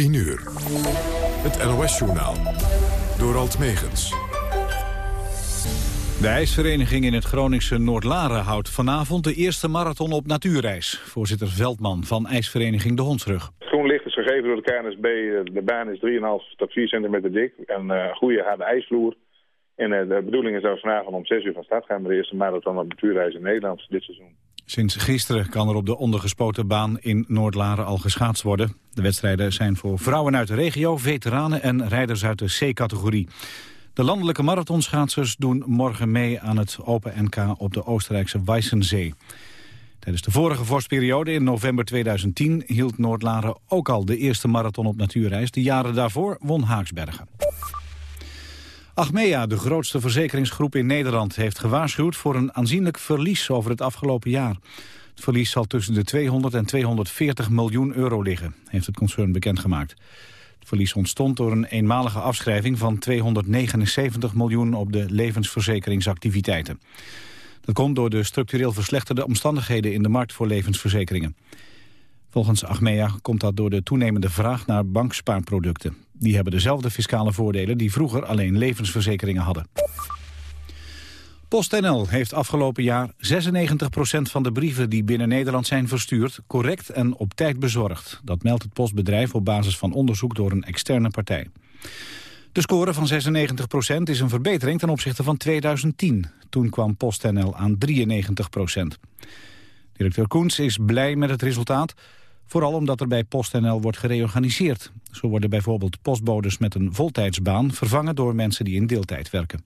10 uur. Het NOS-journaal. Door Alt Megens. De ijsvereniging in het Groningse Noordlaren houdt vanavond de eerste marathon op natuurreis. Voorzitter Veldman van ijsvereniging De Hondsrug. Groen licht is gegeven door de KNSB. De baan is 3,5 tot 4 centimeter dik. En uh, goede harde ijsvloer. En uh, de bedoeling is dat we vanavond om 6 uur van start gaan... met de eerste marathon op natuurreis in Nederland dit seizoen. Sinds gisteren kan er op de ondergespoten baan in Noordlaren al geschaatst worden. De wedstrijden zijn voor vrouwen uit de regio, veteranen en rijders uit de C-categorie. De landelijke marathonschaatsers doen morgen mee aan het Open NK op de Oostenrijkse Weissensee. Tijdens de vorige vorstperiode in november 2010 hield Noordlaren ook al de eerste marathon op natuurreis. De jaren daarvoor won Haaksbergen. Achmea, de grootste verzekeringsgroep in Nederland, heeft gewaarschuwd voor een aanzienlijk verlies over het afgelopen jaar. Het verlies zal tussen de 200 en 240 miljoen euro liggen, heeft het concern bekendgemaakt. Het verlies ontstond door een eenmalige afschrijving van 279 miljoen op de levensverzekeringsactiviteiten. Dat komt door de structureel verslechterde omstandigheden in de markt voor levensverzekeringen. Volgens Achmea komt dat door de toenemende vraag naar bankspaarproducten. Die hebben dezelfde fiscale voordelen die vroeger alleen levensverzekeringen hadden. PostNL heeft afgelopen jaar 96% van de brieven die binnen Nederland zijn verstuurd correct en op tijd bezorgd. Dat meldt het postbedrijf op basis van onderzoek door een externe partij. De score van 96% is een verbetering ten opzichte van 2010. Toen kwam PostNL aan 93%. Directeur Koens is blij met het resultaat. Vooral omdat er bij PostNL wordt gereorganiseerd. Zo worden bijvoorbeeld postbodes met een voltijdsbaan vervangen door mensen die in deeltijd werken.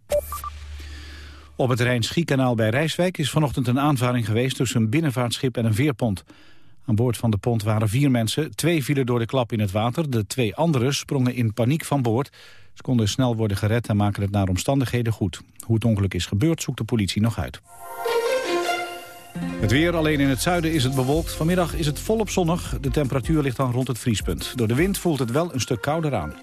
Op het Rijn-Schiekanaal bij Rijswijk is vanochtend een aanvaring geweest tussen een binnenvaartschip en een veerpont. Aan boord van de pont waren vier mensen. Twee vielen door de klap in het water. De twee anderen sprongen in paniek van boord. Ze konden snel worden gered en maken het naar omstandigheden goed. Hoe het ongeluk is gebeurd zoekt de politie nog uit. Het weer, alleen in het zuiden is het bewolkt. Vanmiddag is het volop zonnig. De temperatuur ligt dan rond het vriespunt. Door de wind voelt het wel een stuk kouder aan.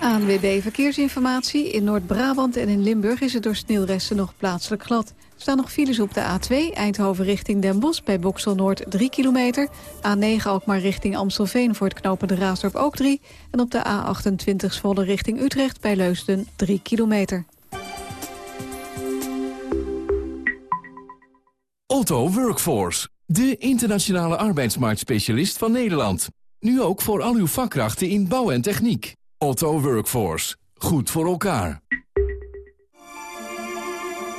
ANWB Verkeersinformatie. In Noord-Brabant en in Limburg is het door sneeuwresten nog plaatselijk glad. Er staan nog files op de A2, Eindhoven richting Den Bosch... bij Boksel Noord 3 kilometer. A9 Alkmaar richting Amstelveen voor het knopen de Raasdorp ook 3. En op de A28 Zwolle richting Utrecht bij Leusden 3 kilometer. Otto Workforce, de internationale arbeidsmarktspecialist van Nederland. Nu ook voor al uw vakkrachten in bouw en techniek. Otto Workforce, goed voor elkaar.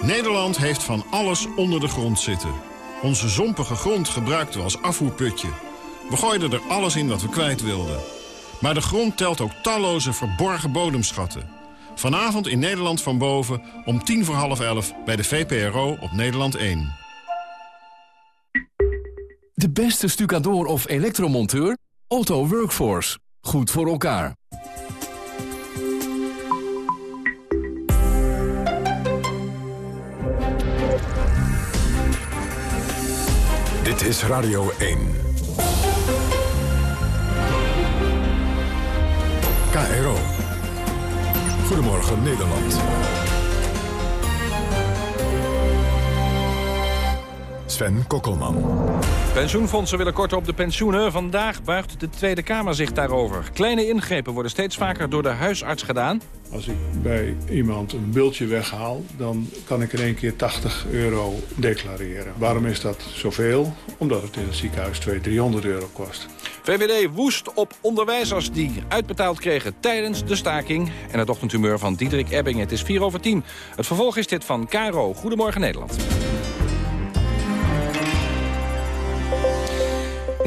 Nederland heeft van alles onder de grond zitten. Onze zompige grond gebruikten we als afvoerputje. We gooiden er alles in wat we kwijt wilden. Maar de grond telt ook talloze verborgen bodemschatten. Vanavond in Nederland van boven om tien voor half elf bij de VPRO op Nederland 1. De beste stucador of elektromonteur? Otto Workforce. Goed voor elkaar. Dit is Radio 1. KRO. Goedemorgen Nederland. Sven Kokkelman. Pensioenfondsen willen korter op de pensioenen. Vandaag buigt de Tweede Kamer zich daarover. Kleine ingrepen worden steeds vaker door de huisarts gedaan. Als ik bij iemand een bultje weghaal, dan kan ik in één keer 80 euro declareren. Waarom is dat zoveel? Omdat het in het ziekenhuis 200, 300 euro kost. VVD woest op onderwijzers die uitbetaald kregen tijdens de staking. En het ochtendhumeur van Diederik Ebbing. Het is 4 over 10. Het vervolg is dit van Caro. Goedemorgen Nederland.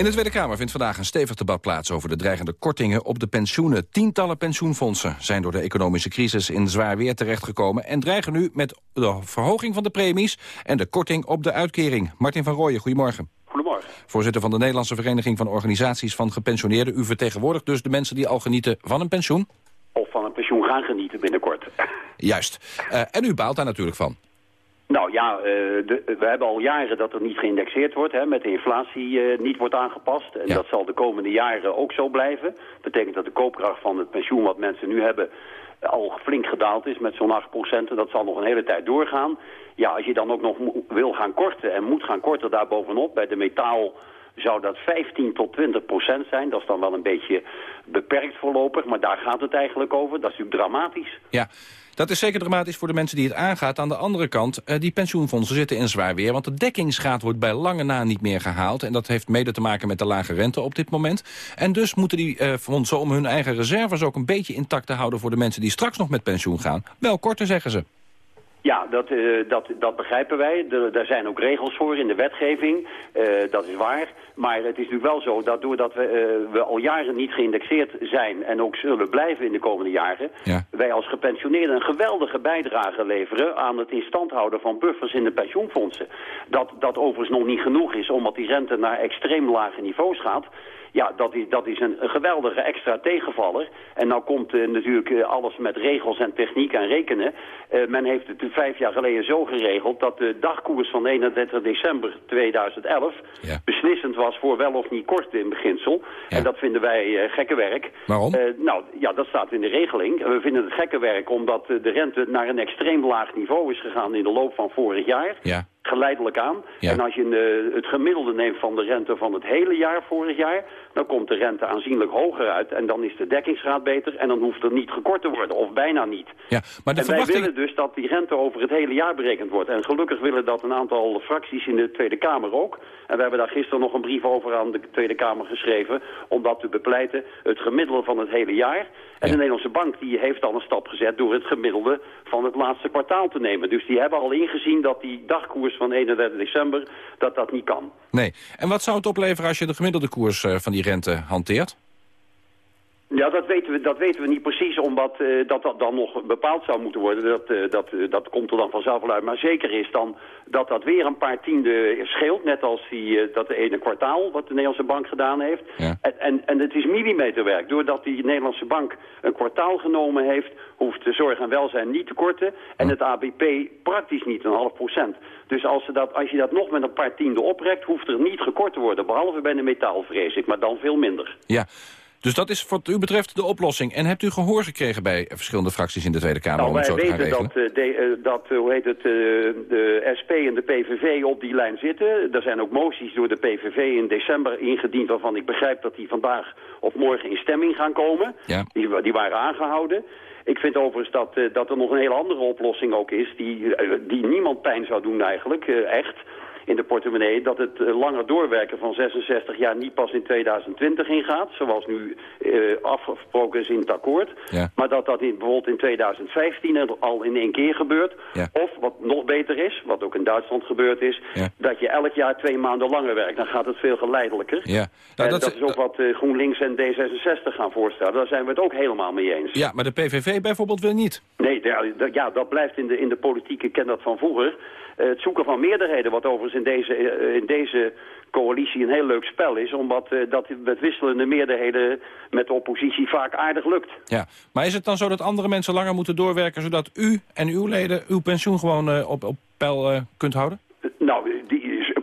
In de Tweede Kamer vindt vandaag een stevig debat plaats over de dreigende kortingen op de pensioenen. Tientallen pensioenfondsen zijn door de economische crisis in zwaar weer terechtgekomen en dreigen nu met de verhoging van de premies en de korting op de uitkering. Martin van Rooyen, goedemorgen. Goedemorgen. Voorzitter van de Nederlandse Vereniging van Organisaties van Gepensioneerden. U vertegenwoordigt dus de mensen die al genieten van een pensioen? Of van een pensioen gaan genieten binnenkort. Juist. Uh, en u baalt daar natuurlijk van. Nou ja, uh, de, we hebben al jaren dat er niet geïndexeerd wordt, hè, met de inflatie uh, niet wordt aangepast. En Ja. dat zal de komende jaren ook zo blijven. Dat betekent dat de koopkracht van het pensioen wat mensen nu hebben eh, al flink gedaald is met zo'n 8% En dat zal nog een hele tijd doorgaan. Ja, als je dan ook nog wil gaan korten en moet gaan korten daarbovenop bij de metaal zou dat 15 tot 20 procent zijn. Dat is dan wel een beetje beperkt voorlopig, maar daar gaat het eigenlijk over. Dat is natuurlijk dramatisch. Ja, dat is zeker dramatisch voor de mensen die het aangaat. Aan de andere kant, uh, die pensioenfondsen zitten in zwaar weer... want de dekkingsgraad wordt bij lange na niet meer gehaald. En dat heeft mede te maken met de lage rente op dit moment. En dus moeten die uh, fondsen om hun eigen reserves ook een beetje intact te houden... voor de mensen die straks nog met pensioen gaan. Wel korter, zeggen ze. Ja, dat, uh, dat, dat begrijpen wij. Er, daar zijn ook regels voor in de wetgeving. Uh, dat is waar. Maar het is natuurlijk wel zo dat doordat we, uh, we al jaren niet geïndexeerd zijn... en ook zullen blijven in de komende jaren... Ja. wij als gepensioneerden een geweldige bijdrage leveren... aan het in stand houden van buffers in de pensioenfondsen. Dat, dat overigens nog niet genoeg is omdat die rente naar extreem lage niveaus gaat... Ja, dat is, dat is een, geweldige extra tegenvaller. En nou komt uh, natuurlijk uh, alles met regels en techniek en rekenen. Uh, men heeft het vijf jaar geleden zo geregeld dat de dagkoers van 31 december 2011 ja. beslissend was voor wel of niet kort in beginsel. Ja. En dat vinden wij gekke werk. Waarom? nou, ja, dat staat in de regeling. We vinden het gekke werk omdat de rente naar een extreem laag niveau is gegaan in de loop van vorig jaar. Ja geleidelijk aan. Ja. En als je uh, het gemiddelde neemt van de rente van het hele jaar vorig jaar... dan komt de rente aanzienlijk hoger uit. En dan is de dekkingsgraad beter en dan hoeft er niet gekort te worden. Of bijna niet. Ja, maar de en verwachting... wij willen dus dat die rente over het hele jaar berekend wordt. En gelukkig willen dat een aantal fracties in de Tweede Kamer ook. En we hebben daar gisteren nog een brief over aan de Tweede Kamer geschreven... om dat te bepleiten, het gemiddelde van het hele jaar... En de Nederlandse bank die heeft al een stap gezet door het gemiddelde van het laatste kwartaal te nemen. Dus die hebben al ingezien dat die dagkoers van 31 december, dat dat niet kan. Nee. En wat zou het opleveren als je de gemiddelde koers uh, van die rente hanteert? Ja, dat weten we, dat weten we niet precies, omdat uh, dat, dat dan nog bepaald zou moeten worden. Dat, uh, dat, uh, dat komt er dan vanzelf wel uit. Maar zeker is dan dat dat weer een paar tienden scheelt. Net als die, dat de ene kwartaal wat de Nederlandse bank gedaan heeft. Ja. En, en, en het is millimeterwerk. Doordat die Nederlandse bank een kwartaal genomen heeft... hoeft de zorg en welzijn niet te korten. En het ABP praktisch niet een half procent. Dus als, ze dat, als je dat nog met een paar tienden oprekt... hoeft er niet gekort te worden. Behalve bij de metaal, vrees ik. Maar dan veel minder. Ja. Dus dat is wat u betreft de oplossing. En hebt u gehoor gekregen bij verschillende fracties in de Tweede Kamer nou, om het zo te gaan regelen? regelen? Dat, uh, de, uh, dat hoe heet het, de SP en de PVV op die lijn zitten. Er zijn ook moties door de PVV in december ingediend... waarvan ik begrijp dat die vandaag of morgen in stemming gaan komen. Ja. Die, die waren aangehouden. Ik vind overigens dat, dat er nog een hele andere oplossing ook is... die, die niemand pijn zou doen eigenlijk, echt in de portemonnee... dat het uh, langer doorwerken van 66 jaar niet pas in 2020 ingaat... zoals nu uh, afgesproken is in het akkoord... Ja. maar dat dat in, bijvoorbeeld in 2015 al in één keer gebeurt. Ja. Of, wat nog beter is, wat ook in Duitsland gebeurd is... Ja. dat je elk jaar twee maanden langer werkt. Dan gaat het veel geleidelijker. Ja. Nou, dat, dat, is ook wat uh, GroenLinks en D66 gaan voorstellen. Daar zijn we het ook helemaal mee eens. Ja, maar de PVV bijvoorbeeld wil niet. Nee, ja, dat blijft in de, in de politiek, ik ken dat van vroeger... Uh, het zoeken van meerderheden, wat overigens in deze, uh, in deze coalitie een heel leuk spel is... omdat uh, dat met wisselende meerderheden met de oppositie vaak aardig lukt. Ja, maar is het dan zo dat andere mensen langer moeten doorwerken... zodat u en uw leden uw pensioen gewoon op, op peil kunt houden? Nou,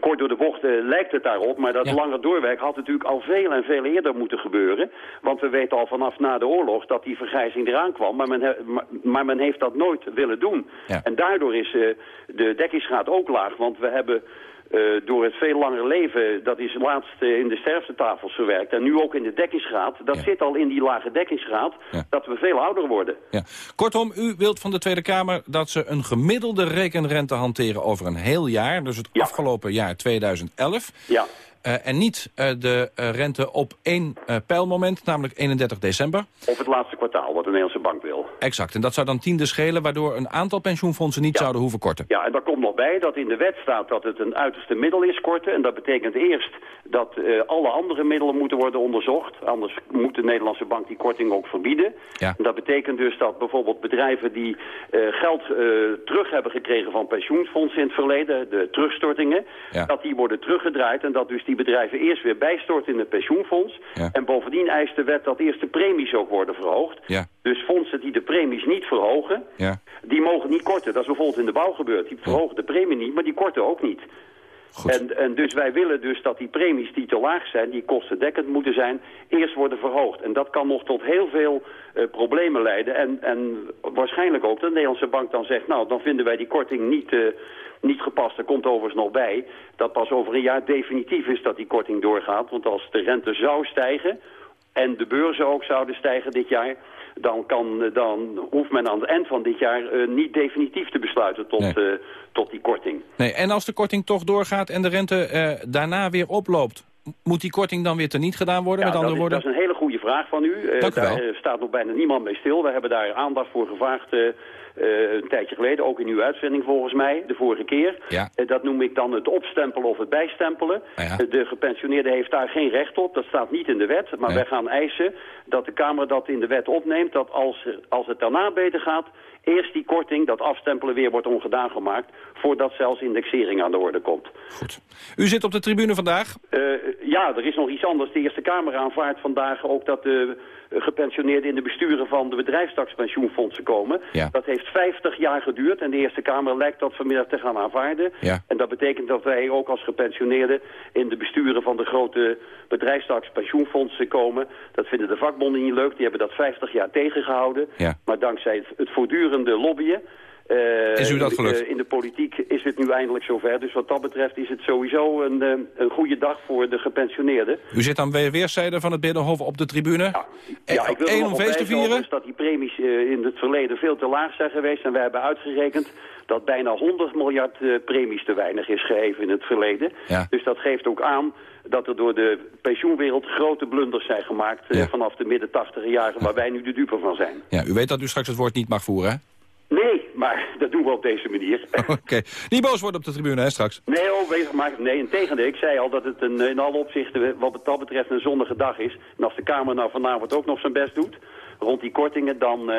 kort door de bocht uh, lijkt het daarop, maar dat Ja. langer doorwerk had natuurlijk al veel en veel eerder moeten gebeuren. Want we weten al vanaf na de oorlog dat die vergrijzing eraan kwam, maar men, he- maar, maar men heeft dat nooit willen doen. Ja. En daardoor is eh, de dekkingsgraad ook laag, want we hebben... eh, door het veel langer leven, dat is laatst eh, in de sterftetafels verwerkt... en nu ook in de dekkingsgraad, dat Ja. zit al in die lage dekkingsgraad... Ja. dat we veel ouder worden. Ja. Kortom, u wilt van de Tweede Kamer dat ze een gemiddelde rekenrente hanteren over een heel jaar. Dus het afgelopen jaar 2011. Ja, Eh, en niet eh, de eh, rente op één pijlmoment, namelijk 31 december. of het laatste kwartaal, wat de Nederlandse bank wil. Exact. En dat zou dan tiende schelen, waardoor een aantal pensioenfondsen niet Ja. zouden hoeven korten. Ja, en daar komt nog bij dat in de wet staat dat het een uiterste middel is korten. En dat betekent eerst dat alle andere middelen moeten worden onderzocht. Anders moet de Nederlandse bank die korting ook verbieden. Ja. En dat betekent dus dat bijvoorbeeld bedrijven die geld terug hebben gekregen van pensioenfondsen in het verleden, de terugstortingen, Ja. dat die worden teruggedraaid en dat dus die bedrijven eerst weer bijstorten in het pensioenfonds. Ja. En bovendien eist de wet dat eerst de premies ook worden verhoogd. Ja. Dus fondsen die de premies niet verhogen, Ja. die mogen niet korten. Dat is bijvoorbeeld in de bouw gebeurd. Die verhogen de premie niet, maar die korten ook niet. En, en dus wij willen dus dat die premies die te laag zijn, die kostendekkend moeten zijn, eerst worden verhoogd. En dat kan nog tot heel veel uh, problemen leiden. En, en waarschijnlijk ook de Nederlandse bank dan zegt, nou dan vinden wij die korting niet, uh, niet gepast. Er komt overigens nog bij dat pas over een jaar definitief is dat die korting doorgaat. Want als de rente zou stijgen en de beurzen ook zouden stijgen dit jaar dan, kan, dan hoeft men aan het eind van dit jaar uh, niet definitief te besluiten tot, nee. uh, tot die korting. Nee, en als de korting toch doorgaat en de rente uh, daarna weer oploopt... moet die korting dan weer teniet gedaan worden, ja, met andere dat is, woorden? dat is een hele goede vraag van u. Dank u daar wel. staat nog bijna niemand mee stil. We hebben daar aandacht voor gevraagd... Uh, een tijdje geleden, ook in uw uitzending volgens mij, de vorige keer. Ja. Uh, dat noem ik dan het opstempelen of het bijstempelen. Ja. Uh, de gepensioneerde heeft daar geen recht op, dat staat niet in de wet. Maar Nee. wij gaan eisen dat de Kamer dat in de wet opneemt... dat als, als het daarna beter gaat, eerst die korting, dat afstempelen weer wordt ongedaan gemaakt... voordat zelfs indexering aan de orde komt. Goed. U zit op de tribune vandaag. Ja, er is nog iets anders. De Eerste Kamer aanvaardt vandaag ook dat de gepensioneerden in de besturen van de bedrijfstakspensioenfondsen komen. Ja. Dat heeft 50 jaar geduurd en de Eerste Kamer lijkt dat vanmiddag te gaan aanvaarden. Ja. En dat betekent dat wij ook als gepensioneerden in de besturen van de grote bedrijfstakspensioenfondsen komen. Dat vinden de vakbonden niet leuk, die hebben dat 50 jaar tegengehouden. Ja. Maar dankzij het, het voortdurende lobbyen uh, Is u dat gelukt? uh, in de politiek is het nu eindelijk zover. Dus wat dat betreft is het sowieso een, uh, een goede dag voor de gepensioneerden. U zit aan de weerszijde van het Binnenhof op de tribune. Ja, ja ik wil nog om op feest te wijzen vieren? dat die premies in het verleden veel te laag zijn geweest. En wij hebben uitgerekend dat bijna 100 miljard premies te weinig is gegeven in het verleden. Ja. Dus dat geeft ook aan dat er door de pensioenwereld grote blunders zijn gemaakt... Ja. vanaf de midden tachtiger jaren, waar wij nu de dupe van zijn. Ja, u weet dat u straks het woord niet mag voeren, hè? Nee, maar dat doen we op deze manier. Oké. Niet boos worden op de tribune, hè, straks? Nee, oh, wees, maar, nee, in tegendeel. Ik zei al dat het een, in alle opzichten wat dat betreft een zonnige dag is. En als de Kamer nou vanavond ook nog zijn best doet, rond die kortingen, dan uh,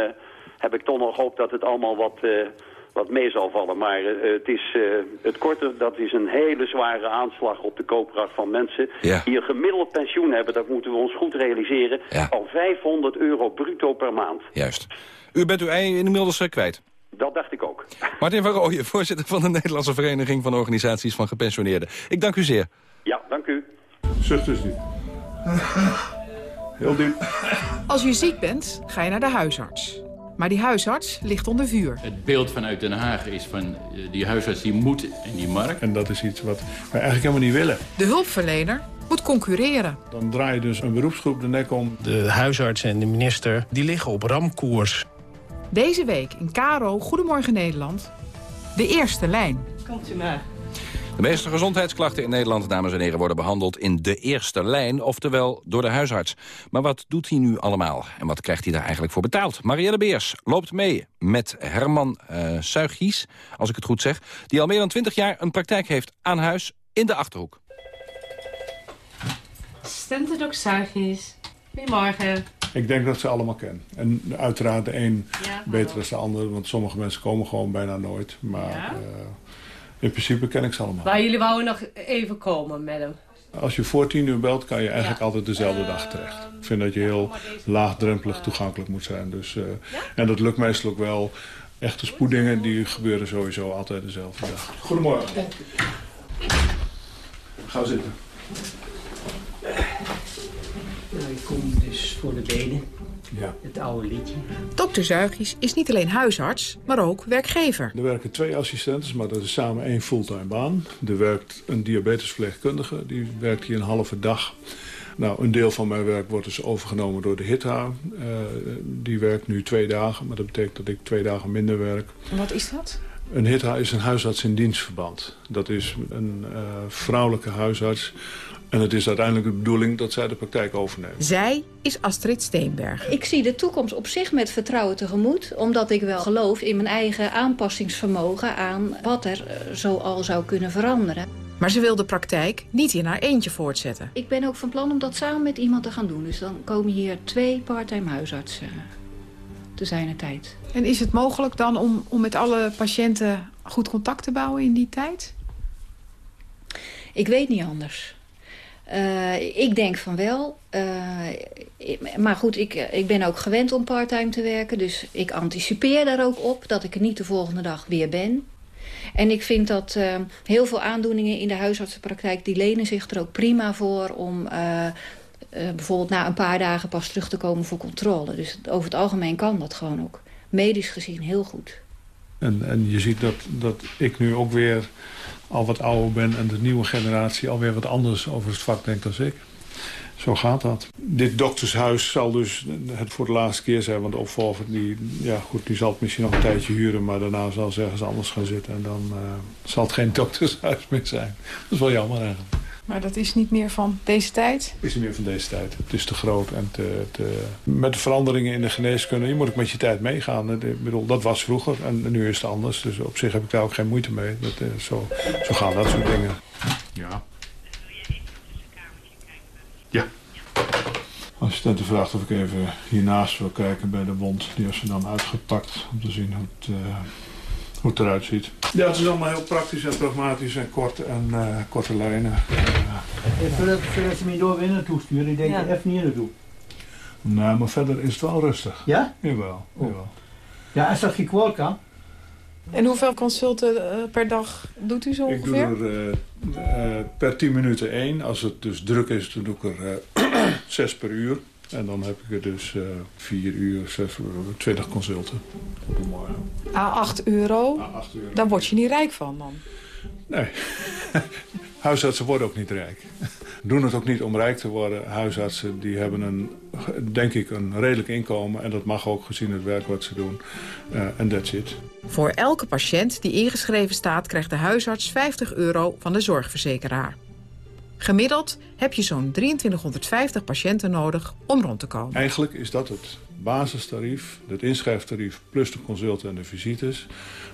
heb ik toch nog hoop dat het allemaal wat, uh, wat mee zal vallen. Maar uh, het, is, het korte, dat is een hele zware aanslag op de koopkracht van mensen Ja. die een gemiddeld pensioen hebben. Dat moeten we ons goed realiseren. Ja. Al 500 euro bruto per maand. Juist. U bent uw ei inmiddels uh, kwijt. Dat dacht ik ook. Martin van Rooyen, voorzitter van de Nederlandse Vereniging van Organisaties van Gepensioneerden. Ik dank u zeer. Ja, dank u. Zucht dus niet. Heel diep. Als je ziek bent, ga je naar de huisarts. Maar die huisarts ligt onder vuur. Het beeld vanuit Den Haag is van uh, die huisarts die moet in die markt. En dat is iets wat wij eigenlijk helemaal niet willen. De hulpverlener moet concurreren. Dan draai je dus een beroepsgroep de nek om. De huisarts en de minister die liggen op ramkoers. Deze week in Caro Goedemorgen Nederland. De eerste lijn. Komt u maar. De meeste gezondheidsklachten in Nederland, dames en heren, worden behandeld in de eerste lijn, oftewel door de huisarts. Maar wat doet hij nu allemaal en wat krijgt hij daar eigenlijk voor betaald? Marielle Beers loopt mee met Herman uh, Suigies, als ik het goed zeg, die al meer dan 20 jaar een praktijk heeft aan huis in de Achterhoek. Stentendok Suigies. Goedemorgen. Ik denk dat ze allemaal kennen. En uiteraard de een Ja, beter dan de ander, want sommige mensen komen gewoon bijna nooit. Maar Ja. uh, in principe ken ik ze allemaal. Waar jullie wouden nog even komen, madam. Als je voor tien uur belt, kan je eigenlijk Ja. altijd dezelfde dag terecht. Ik vind dat je heel laagdrempelig toegankelijk moet zijn. Dus, uh, En dat lukt meestal ook wel. Echte spoedingen die gebeuren sowieso altijd dezelfde dag. Goedemorgen. Ga zitten. Kom dus voor de benen. Ja. Het oude liedje. Dokter Zuigies is niet alleen huisarts, maar ook werkgever. Er werken twee assistenten, maar dat is samen één fulltime baan. Er werkt een diabetesverpleegkundige, die werkt hier een halve dag. Nou, een deel van mijn werk wordt dus overgenomen door de HITA. Uh, die werkt nu twee dagen, maar dat betekent dat ik twee dagen minder werk. En wat is dat? Een HITA is een huisarts in dienstverband. Dat is een uh, vrouwelijke huisarts. En het is uiteindelijk de bedoeling dat zij de praktijk overneemt. Zij is Astrid Steenberg. Ik zie de toekomst op zich met vertrouwen tegemoet. Omdat ik wel geloof in mijn eigen aanpassingsvermogen aan wat er uh, zo al zou kunnen veranderen. Maar ze wil de praktijk niet in haar eentje voortzetten. Ik ben ook van plan om dat samen met iemand te gaan doen. Dus dan komen hier twee parttime huisartsen te zijn tijd. En is het mogelijk dan om, om met alle patiënten goed contact te bouwen in die tijd? Ik weet niet anders. Uh, ik denk van wel. Uh, maar goed, ik, ik ben ook gewend om parttime te werken. Dus ik anticipeer daar ook op dat ik er niet de volgende dag weer ben. En ik vind dat uh, heel veel aandoeningen in de huisartsenpraktijk... die lenen zich er ook prima voor om bijvoorbeeld na een paar dagen pas terug te komen voor controle. Dus over het algemeen kan dat gewoon ook. Medisch gezien heel goed. En, en je ziet dat, dat ik nu ook weer al wat ouder ben... en de nieuwe generatie alweer wat anders over het vak denkt dan ik. Zo gaat dat. Dit doktershuis zal dus het voor de laatste keer zijn. Want de opvolger die, ja, goed, die zal het misschien nog een tijdje huren. Maar daarna zal ze ergens anders gaan zitten. En dan uh, zal het geen doktershuis meer zijn. Dat is wel jammer eigenlijk. Maar dat is niet meer van deze tijd? is niet meer van deze tijd. Het is te groot en te, te... Met de veranderingen in de geneeskunde, je moet ook met je tijd meegaan. Ik bedoel, dat was vroeger en nu is het anders. Dus op zich heb ik daar ook geen moeite mee. Dat, uh, zo, zo gaan dat soort dingen. Ja. Ja. Assistente vraagt of ik even hiernaast wil kijken bij de wond. Die heeft ze dan uitgepakt om te zien hoe het, uh, hoe het eruit ziet. Ja, het is allemaal heel praktisch en pragmatisch en kort en uh, korte lijnen. Uh, voordat, voordat ze me door weer naartoe sturen, ik denk ja. even niet naartoe. Nou, maar verder is het wel rustig. Ja? Jawel, oh. jawel. Ja, als dat kwaad kan. En hoeveel consulten uh, per dag doet u zo ongeveer? Ik doe er uh, per 10 minuten één. Als het dus druk is, dan doe ik er zes per uur. En dan heb ik er dus vier uur, zes, 20 consulten op een morgen. A8 euro? A8 euro. Daar word je niet rijk van dan? Nee. Huisartsen worden ook niet rijk. Doen het ook niet om rijk te worden. Huisartsen die hebben een, denk ik, een redelijk inkomen. En dat mag ook gezien het werk wat ze doen. En uh, that's it. Voor elke patiënt die ingeschreven staat... krijgt de huisarts 50 euro van de zorgverzekeraar. Gemiddeld heb je zo'n 2350 patiënten nodig om rond te komen. Eigenlijk is dat het basistarief, het inschrijftarief... plus de consulten en de visites...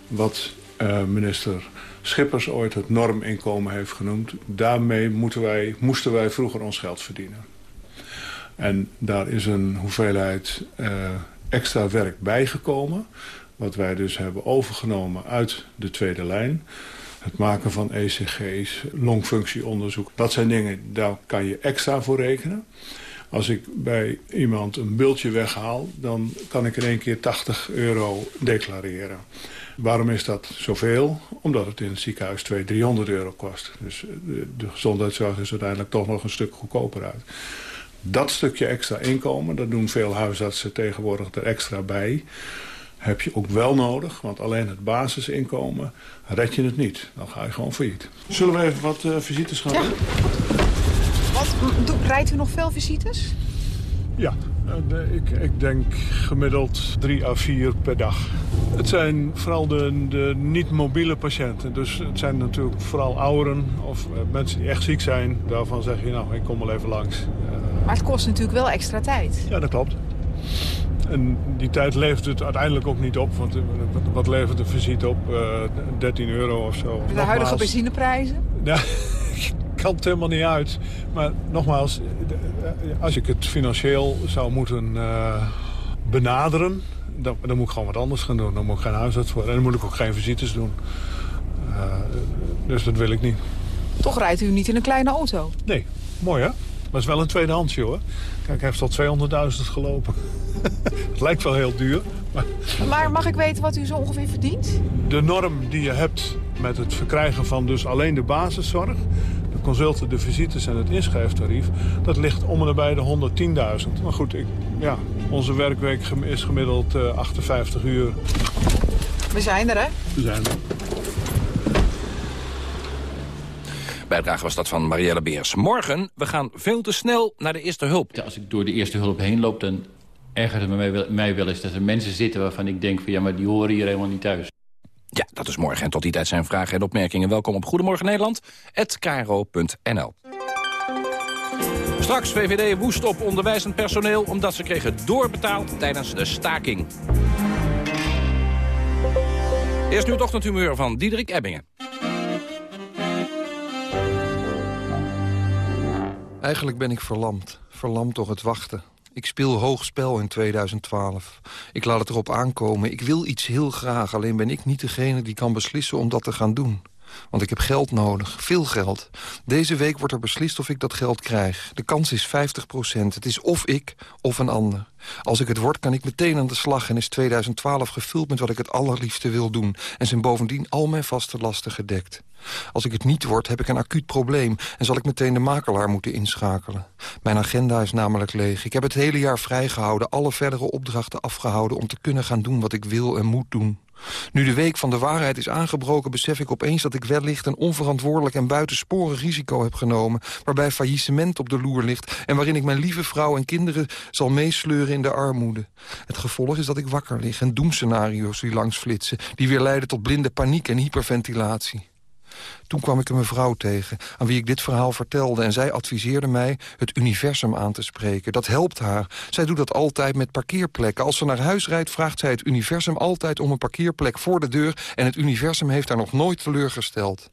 wat uh, minister Schippers ooit het norminkomen heeft genoemd. Daarmee moeten wij, moesten wij vroeger ons geld verdienen. En daar is een hoeveelheid uh, extra werk bijgekomen... wat wij dus hebben overgenomen uit de tweede lijn. Het maken van ECG's, longfunctieonderzoek. Dat zijn dingen, daar kan je extra voor rekenen. Als ik bij iemand een bultje weghaal... dan kan ik in één keer 80 euro declareren. Waarom is dat zoveel? Omdat het in het ziekenhuis 200, 300 euro kost. Dus de, de gezondheidszorg is uiteindelijk toch nog een stuk goedkoper uit. Dat stukje extra inkomen, dat doen veel huisartsen tegenwoordig er extra bij. Heb je ook wel nodig, want alleen het basisinkomen red je het niet. Dan ga je gewoon failliet. Zullen we even wat uh, visites gaan ja. doen? Wat, rijdt u nog veel visites? Ja, ik, ik, denk gemiddeld drie à vier per dag. Het zijn vooral de, de niet-mobiele patiënten. Dus het zijn natuurlijk vooral ouderen of uh, mensen die echt ziek zijn. Daarvan zeg je, nou, ik kom wel even langs. Maar het kost natuurlijk wel extra tijd. Ja, dat klopt. En die tijd levert het uiteindelijk ook niet op. Want wat levert een visite op? Uh, 13 euro of zo. De nogmaals, huidige benzineprijzen? Ja, kan het helemaal niet uit. Maar nogmaals, als ik het financieel zou moeten uh, benaderen... Dan, dan, moet ik gewoon wat anders gaan doen. Dan moet ik geen huisarts worden. En dan moet ik ook geen visites doen. Uh, dus dat wil ik niet. Toch rijdt u niet in een kleine auto? Nee, mooi hè? Maar het is wel een tweedehandsje hoor. Kijk, hij heeft al 200.000 gelopen. het lijkt wel heel duur. Maar... maar mag ik weten wat u zo ongeveer verdient? De norm die je hebt met het verkrijgen van dus alleen de basiszorg... de consulten, de visites en het inschrijftarief... dat ligt om en nabij de 110.000. Maar goed, ik, ja, onze werkweek is gemiddeld uh, 58 uur. We zijn er, hè? We zijn er. Bijdrage was dat van Marielle Beers. Morgen, we gaan veel te snel naar de eerste hulp. Als ik door de eerste hulp heen loop, dan ergert het mij wel, mij wel eens... dat er mensen zitten waarvan ik denk van ja, maar die horen hier helemaal niet thuis. Ja, dat is morgen. En tot die tijd zijn vragen en opmerkingen. Welkom op Goedemorgen Nederland. Straks VVD woest op onderwijzend personeel... omdat ze kregen doorbetaald tijdens de staking. Eerst nu het ochtendhumeur van Diederik Ebbingen. Eigenlijk ben ik verlamd. Verlamd door het wachten. Ik speel hoog spel in 2012. Ik laat het erop aankomen. Ik wil iets heel graag, alleen ben ik niet degene die kan beslissen om dat te gaan doen. Want ik heb geld nodig, veel geld. Deze week wordt er beslist of ik dat geld krijg. De kans is 50 procent. Het is of ik of een ander. Als ik het word, kan ik meteen aan de slag en is 2012 gevuld met wat ik het allerliefste wil doen. En zijn bovendien al mijn vaste lasten gedekt. Als ik het niet word, heb ik een acuut probleem... en zal ik meteen de makelaar moeten inschakelen. Mijn agenda is namelijk leeg. Ik heb het hele jaar vrijgehouden, alle verdere opdrachten afgehouden... om te kunnen gaan doen wat ik wil en moet doen. Nu de week van de waarheid is aangebroken... besef ik opeens dat ik wellicht een onverantwoordelijk en buitensporig risico heb genomen... waarbij faillissement op de loer ligt... en waarin ik mijn lieve vrouw en kinderen zal meesleuren in de armoede. Het gevolg is dat ik wakker lig en doemscenario's die langs flitsen... die weer leiden tot blinde paniek en hyperventilatie. Toen kwam ik een mevrouw tegen, aan wie ik dit verhaal vertelde... en zij adviseerde mij het universum aan te spreken. Dat helpt haar. Zij doet dat altijd met parkeerplekken. Als ze naar huis rijdt, vraagt zij het universum altijd om een parkeerplek voor de deur... en het universum heeft haar nog nooit teleurgesteld.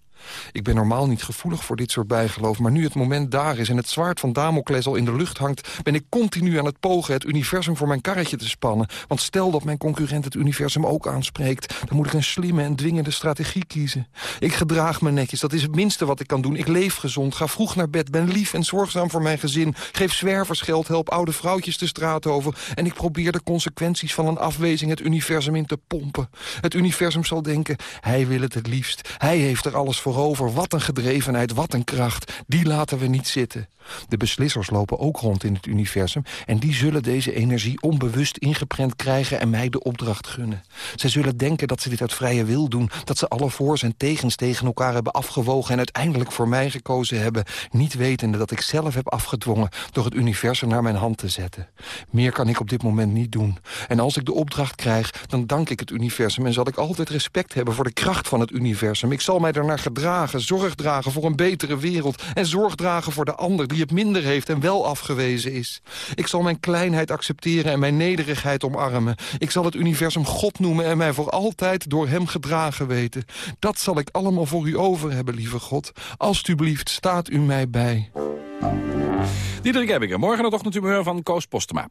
Ik ben normaal niet gevoelig voor dit soort bijgeloof... maar nu het moment daar is en het zwaard van Damocles al in de lucht hangt... ben ik continu aan het pogen het universum voor mijn karretje te spannen. Want stel dat mijn concurrent het universum ook aanspreekt... dan moet ik een slimme en dwingende strategie kiezen. Ik gedraag me netjes, dat is het minste wat ik kan doen. Ik leef gezond, ga vroeg naar bed, ben lief en zorgzaam voor mijn gezin... geef zwerversgeld, help oude vrouwtjes de straat over... en ik probeer de consequenties van een afwezing het universum in te pompen. Het universum zal denken, hij wil het het liefst. Hij heeft er alles voor over. Wat een gedrevenheid, wat een kracht. Die laten we niet zitten. De beslissers lopen ook rond in het universum... en die zullen deze energie onbewust ingeprent krijgen... en mij de opdracht gunnen. Zij zullen denken dat ze dit uit vrije wil doen... dat ze alle voor's en tegens tegen elkaar hebben afgewogen... en uiteindelijk voor mij gekozen hebben... niet wetende dat ik zelf heb afgedwongen... door het universum naar mijn hand te zetten. Meer kan ik op dit moment niet doen. En als ik de opdracht krijg, dan dank ik het universum... en zal ik altijd respect hebben voor de kracht van het universum. Ik zal mij daarnaar gedragen, zorg dragen voor een betere wereld... en zorg dragen voor de ander die het minder heeft en wel afgewezen is. Ik zal mijn kleinheid accepteren en mijn nederigheid omarmen. Ik zal het universum God noemen en mij voor altijd door hem gedragen weten. Dat zal ik allemaal voor u over hebben, lieve God. Alsjeblieft, staat u mij bij. Diederik Ebbingen, morgen het ochtendhumeur van Koos Postema.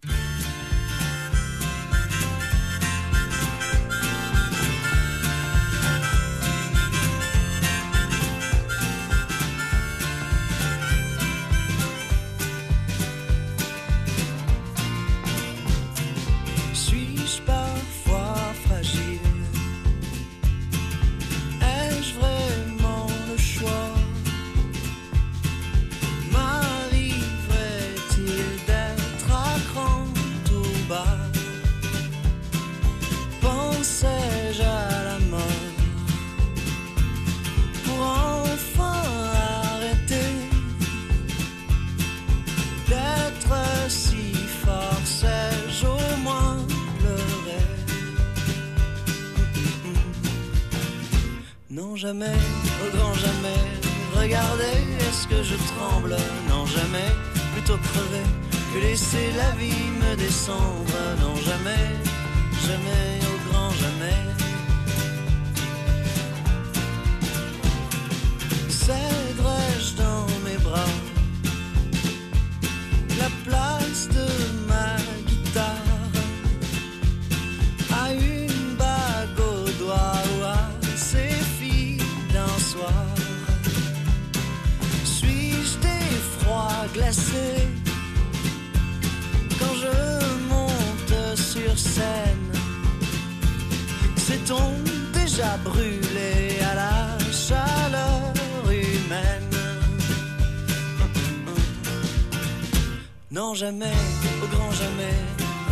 Jamais, au grand jamais. Regardez, est-ce que je tremble? Non jamais, plutôt crever Que laisser la vie me descendre. Non jamais, jamais, S'est-on déjà brûlé à la chaleur humaine Non jamais, au grand jamais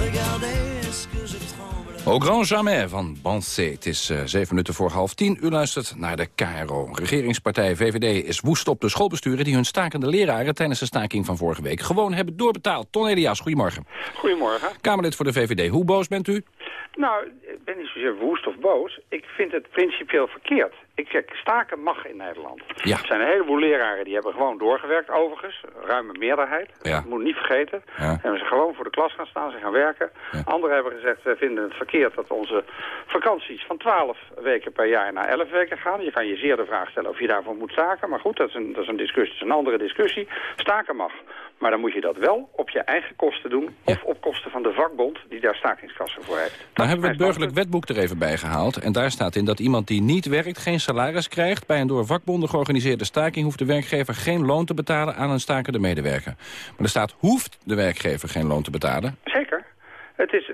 Regardez, est-ce que je tremble Au grand jamais van Bansé. Het is eh, zeven minuten voor half tien. U luistert naar de KRO. Regeringspartij VVD is woest op de schoolbesturen... die hun stakende leraren tijdens de staking van vorige week... gewoon hebben doorbetaald. Ton Elias, goedemorgen. Goedemorgen. Kamerlid voor de VVD. Hoe boos bent u? Nou, ik ben niet zozeer woest of boos. Ik vind het principieel verkeerd. Ik zeg, staken mag in Nederland. Ja. Er zijn een heleboel leraren die hebben gewoon doorgewerkt, overigens. Ruime meerderheid. Ja. Dat moet niet vergeten. Ja. En we zijn gewoon voor de klas gaan staan, ze gaan werken. Anderen hebben gezegd, we vinden het verkeerd dat onze vakanties van 12 weken per jaar naar 11 weken gaan. Je kan je zeer de vraag stellen of je daarvoor moet staken. Maar goed, dat is een, dat is een discussie, dat is een andere discussie. Staken mag. Maar dan moet je dat wel op je eigen kosten doen... of op kosten van de vakbond die daar stakingskassen voor heeft. Nou hebben we het burgerlijk wetboek er even bij gehaald. En daar staat in dat iemand die niet werkt geen salaris krijgt. Bij een door vakbonden georganiseerde staking hoeft de werkgever geen loon te betalen aan een stakende medewerker. Maar er staat hoeft de werkgever geen loon te betalen. Zeker.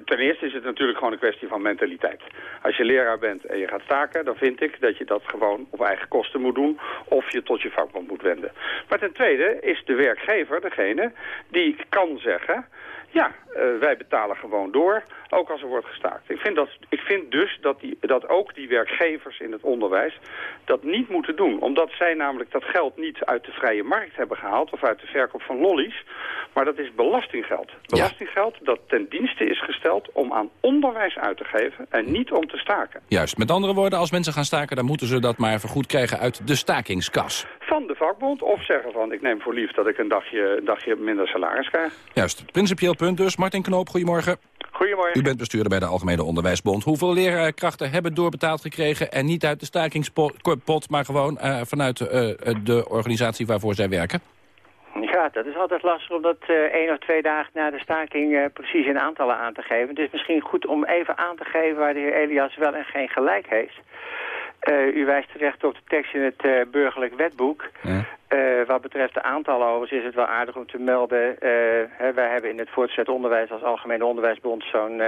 Ten eerste is het natuurlijk gewoon een kwestie van mentaliteit. Als je leraar bent en je gaat staken, dan vind ik dat je dat gewoon op eigen kosten moet doen. Of je tot je vakbond moet wenden. Maar ten tweede is de werkgever degene die kan zeggen... Ja, uh, wij betalen gewoon door, ook als er wordt gestaakt. Ik vind, dat, ik vind dus dat, die, dat ook die werkgevers in het onderwijs dat niet moeten doen. Omdat zij namelijk dat geld niet uit de vrije markt hebben gehaald... of uit de verkoop van lollies, maar dat is belastinggeld. Belastinggeld dat ten dienste is gesteld om aan onderwijs uit te geven... en niet om te staken. Juist, met andere woorden, als mensen gaan staken... dan moeten ze dat maar vergoed krijgen uit de stakingskas. Van de vakbond, of zeggen van ik neem voor lief dat ik een dagje, een dagje minder salaris krijg. Juist, principieel punt dus. Martin Knoop, goedemorgen. Goedemorgen. U bent bestuurder bij de Algemene Onderwijsbond. Hoeveel leraarkrachten hebben doorbetaald gekregen... en niet uit de stakingspot, maar gewoon uh, vanuit uh, de organisatie waarvoor zij werken? Ja, dat is altijd lastig om dat uh, één of twee dagen na de staking uh, precies in aantallen aan te geven. Het is misschien goed om even aan te geven waar de heer Elias wel en geen gelijk heeft. Uh, u wijst terecht op de tekst in het uh, burgerlijk wetboek. Ja. Uh, wat betreft de aantallen overigens is het wel aardig om te melden. Hè, wij hebben in het voortgezet onderwijs als Algemene Onderwijsbond zo'n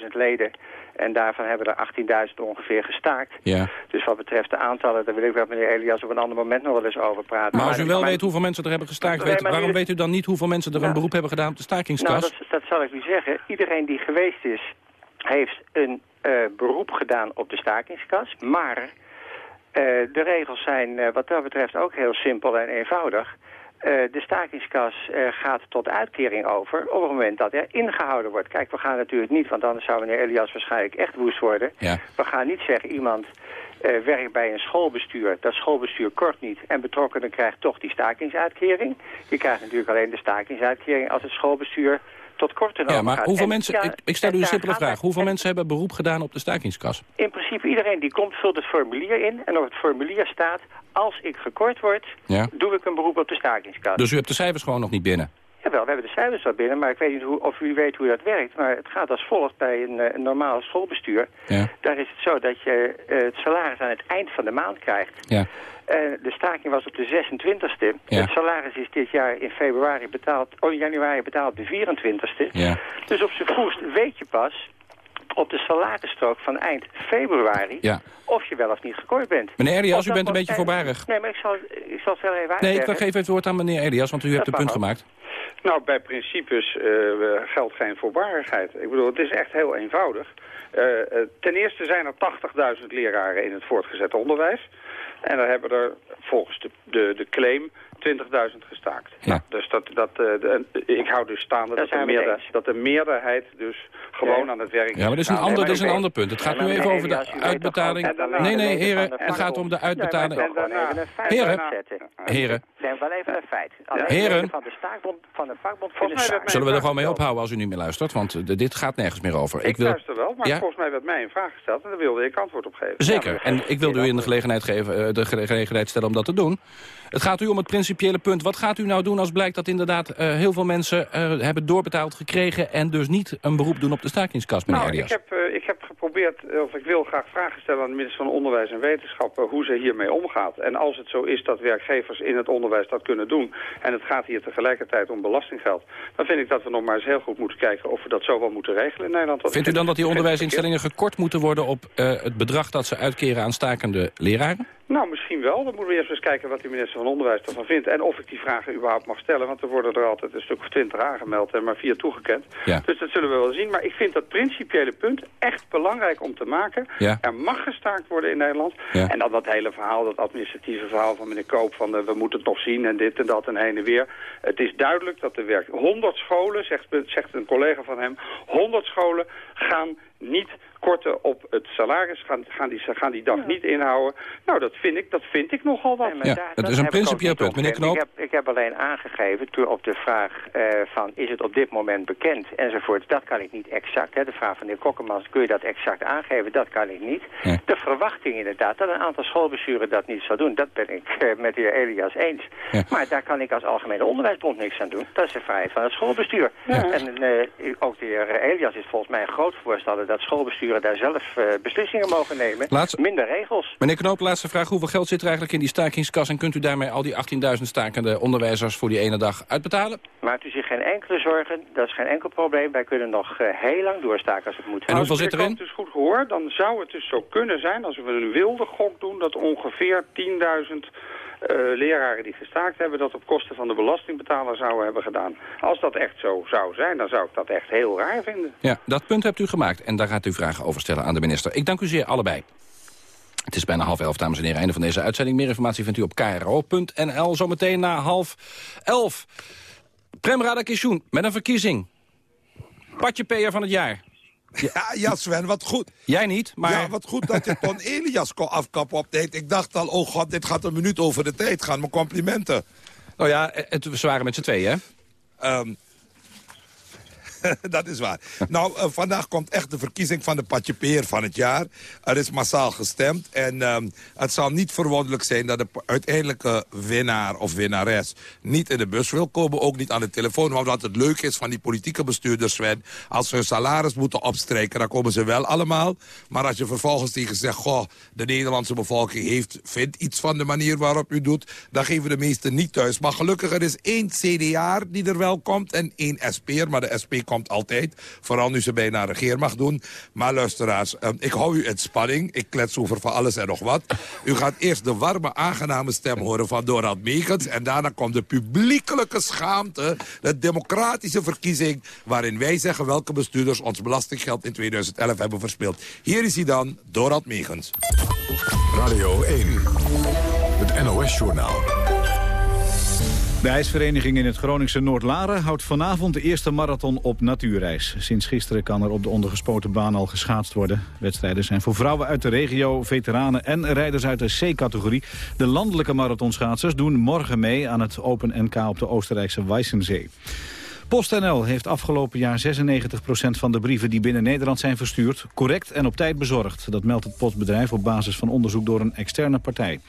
25.000 leden. En daarvan hebben er 18.000 ongeveer gestaakt. Ja. Dus wat betreft de aantallen, daar wil ik met meneer Elias op een ander moment nog wel eens over praten. Maar als u wel weet hoeveel mensen er hebben gestaakt, weet, waarom weet u dan niet hoeveel mensen er een beroep hebben gedaan op de stakingskas? Nou, dat, dat zal ik u zeggen. Iedereen die geweest is, heeft een uh, beroep gedaan op de stakingskas. Maar uh, de regels zijn uh, wat dat betreft ook heel simpel en eenvoudig. de stakingskas gaat tot uitkering over op het moment dat er ingehouden wordt. Kijk, we gaan natuurlijk niet, want anders zou meneer Elias waarschijnlijk echt woest worden. Ja. We gaan niet zeggen iemand werkt bij een schoolbestuur, dat schoolbestuur kort niet en betrokkenen krijgt toch die stakingsuitkering. Je krijgt natuurlijk alleen de stakingsuitkering als het schoolbestuur tot korte Ja, maar hoeveel mensen, ja, ik, ik, stel u een simpele vraag. Hoeveel mensen hebben beroep gedaan op de stakingskas? In principe iedereen die komt vult het formulier in. En op het formulier staat, als ik gekort word, ja. doe ik een beroep op de stakingskas. Dus u hebt de cijfers gewoon nog niet binnen? Jawel, we hebben de cijfers wel binnen, maar ik weet niet hoe, of u weet hoe dat werkt. Maar het gaat als volgt bij een, een normaal schoolbestuur. Ja. Daar is het zo dat je uh, het salaris aan het eind van de maand krijgt. Ja. Uh, de staking was op de 26e. Ja. Het salaris is dit jaar in februari betaald, oh, in januari betaald de 24e. Ja. Dus op zijn vroegst weet je pas op de salarisstrook van eind februari... Ja. of je wel of niet gekort bent. Meneer Elias, u bent een beetje voorbarig. Nee, maar ik zal, ik zal het wel even Nee, ik uitleggen. geef even het woord aan meneer Elias, want u hebt een punt ook. gemaakt. Nou, bij principes eh, geldt geen voorbarigheid. Ik bedoel, het is echt heel eenvoudig. Eh, eh, ten eerste zijn er 80.000 leraren in het voortgezet onderwijs. En daar hebben er volgens de, de, de claim 20.000 gestaakt. Ja. Dus dat, dat, eh, de- ik hou dus staande dat, de, meerder, dat de meerderheid dus gewoon Ja. aan het werk Ja, maar dat is een, ander, Nee, dat is een ander punt. Het gaat nu even over de uitbetaling. Nee, nee, en heren, het gaat om de uitbetaling. Heren. Heren, Nee, wel even een feit. Alleen Heren. Van de staakbond, van de vakbond zullen we er gewoon mee ophouden als u niet meer luistert? Want eh, dit gaat nergens meer over. Ik, wil... luister wel, maar Ja? volgens mij werd mij een vraag gesteld en daar wilde ik antwoord op geven. Zeker. En ik wilde u in de gelegenheid, geven, eh, de gele- gelegenheid stellen om dat te doen. Het gaat u om het principiële punt. Wat gaat u nou doen als blijkt dat inderdaad eh, heel veel mensen eh, hebben doorbetaald gekregen... en dus niet een beroep doen op de stakingskas, meneer Nou, ik heb, eh, ik heb geprobeerd, of ik wil graag vragen stellen aan de minister van Onderwijs en Wetenschap, eh, hoe ze hiermee omgaat. En als het zo is dat werkgevers in het onderwijs dat kunnen doen, en het gaat hier tegelijkertijd om belastinggeld, dan vind ik dat we nog maar eens heel goed moeten kijken of we dat zo wel moeten regelen in Nederland. Vindt u dan dat die onderwijsinstellingen gekort moeten worden... op het bedrag dat ze uitkeren aan stakende leraren? Nou, misschien wel. Dan moeten we eerst eens kijken wat de minister van Onderwijs ervan vindt. En of ik die vragen überhaupt mag stellen. Want er worden er altijd een stuk of twintig aangemeld en maar vier toegekend. Ja. Dus dat zullen we wel zien. Maar ik vind dat principiële punt echt belangrijk om te maken. Ja. Er mag gestaakt worden in Nederland. Ja. En dan dat hele verhaal, dat administratieve verhaal van meneer Koop... van eh, we moeten het nog zien en dit en dat en heen en weer. Het is duidelijk dat er werkt. 100 scholen, zegt, zegt een collega van hem... 100 scholen gaan niet korten op het salaris, gaan, gaan, die, gaan die dag niet inhouden. Nou, dat vind ik, dat vind ik nogal wat. Ja, dat is een principieel punt. Meneer Knoop? Ik heb, ik heb alleen aangegeven toen op de vraag eh, van is het op dit moment bekend enzovoort. Dat kan ik niet exact. Hè. De vraag van de heer Kokkemans, kun je dat exact aangeven? Dat kan ik niet. De verwachting inderdaad dat een aantal schoolbesturen dat niet zal doen. Dat ben ik eh, met de heer Elias eens. Maar daar kan ik als Algemene Onderwijsbond niks aan doen. Dat is de vrijheid van het schoolbestuur. En eh, ook de heer Elias is volgens mij een groot voorstander dat daar zelf eh, beslissingen mogen nemen. Minder regels. Meneer Knoop, laatste vraag. Hoeveel geld zit er eigenlijk in die stakingskas... en kunt u daarmee al die 18.000 stakende onderwijzers voor die ene dag uitbetalen? Maakt u zich geen enkele zorgen. Dat is geen enkel probleem. Wij kunnen nog uh, heel lang doorstaken als het moet. En hoeveel zit erin? Als ik het dus goed gehoor, dan zou het dus zo kunnen zijn... als we een wilde gok doen, dat ongeveer 10.000 uh, leraren die gestaakt hebben... dat op kosten van de belastingbetaler zouden hebben gedaan. Als dat echt zo zou zijn, dan zou ik dat echt heel raar vinden. Ja, dat punt hebt u gemaakt. En daar gaat u vragen over stellen aan de minister. Ik dank u zeer allebei. Het is bijna half elf, dames en heren. Einde van deze uitzending. Meer informatie vindt u op kro.nl. Zometeen na half elf. Prem Radakishun met een verkiezing. Patje van het jaar. Ja, ja, Sven, wat goed. Jij niet, maar... Ja, wat goed dat je Ton Elias kon afkappen op tijd. Ik dacht al, oh god, dit gaat een minuut over de tijd gaan. Mijn complimenten. Oh ja, het, we waren met z'n tweeën, hè? Um, dat is waar. Nou, uh, vandaag komt echt de verkiezing van de patjepeer van het jaar. Er is massaal gestemd. En um, het zal niet verwonderlijk zijn dat de uiteindelijke winnaar of winnares... niet in de bus wil komen, ook niet aan de telefoon. Want wat het leuk is van die politieke bestuurders, Sven... als ze hun salaris moeten opstrijken, dan komen ze wel allemaal. Maar als je vervolgens tegen zegt... goh, de Nederlandse bevolking heeft, vindt iets van de manier waarop u doet... dan geven de meesten niet thuis. Maar gelukkig, er is één CDA die er wel komt en één SP'er. Maar de SP komt altijd. Vooral nu ze bijna regeermacht doen. Maar luisteraars, uh, ik hou u in spanning. Ik klets over van alles en nog wat. U gaat eerst de warme, aangename stem horen van Dorald Megens. En daarna komt de publiekelijke schaamte. De democratische verkiezing. Waarin wij zeggen welke bestuurders ons belastinggeld in 2011 hebben verspeeld. Hier is hij dan, Dorald Megens. Radio 1. Het NOS-journaal. De ijsvereniging in het Groningse Noordlaren houdt vanavond de eerste marathon op natuurreis. Sinds gisteren kan er op de ondergespoten baan al geschaatst worden. Wedstrijden zijn voor vrouwen uit de regio, veteranen en rijders uit de C-categorie. De landelijke marathonschaatsers doen morgen mee aan het Open NK op de Oostenrijkse Weissensee. PostNL heeft afgelopen jaar 96% van de brieven die binnen Nederland zijn verstuurd... correct en op tijd bezorgd. Dat meldt het postbedrijf op basis van onderzoek door een externe partij.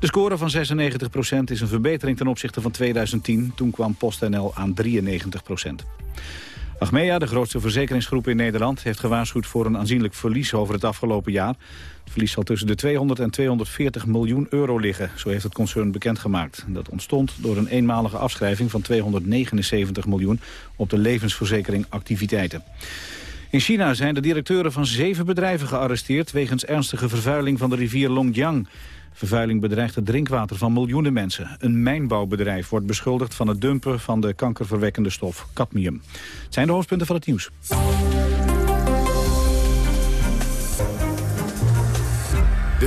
De score van 96% is een verbetering ten opzichte van 2010. Toen kwam PostNL aan 93%. Achmea, de grootste verzekeringsgroep in Nederland... heeft gewaarschuwd voor een aanzienlijk verlies over het afgelopen jaar. Het verlies zal tussen de 200 en 240 miljoen euro liggen. Zo heeft het concern bekendgemaakt. Dat ontstond door een eenmalige afschrijving van 279 miljoen... op de levensverzekering activiteiten. In China zijn de directeuren van zeven bedrijven gearresteerd... wegens ernstige vervuiling van de rivier Longjiang. Vervuiling bedreigt het drinkwater van miljoenen mensen. Een mijnbouwbedrijf wordt beschuldigd van het dumpen van de kankerverwekkende stof cadmium. Het zijn de hoofdpunten van het nieuws.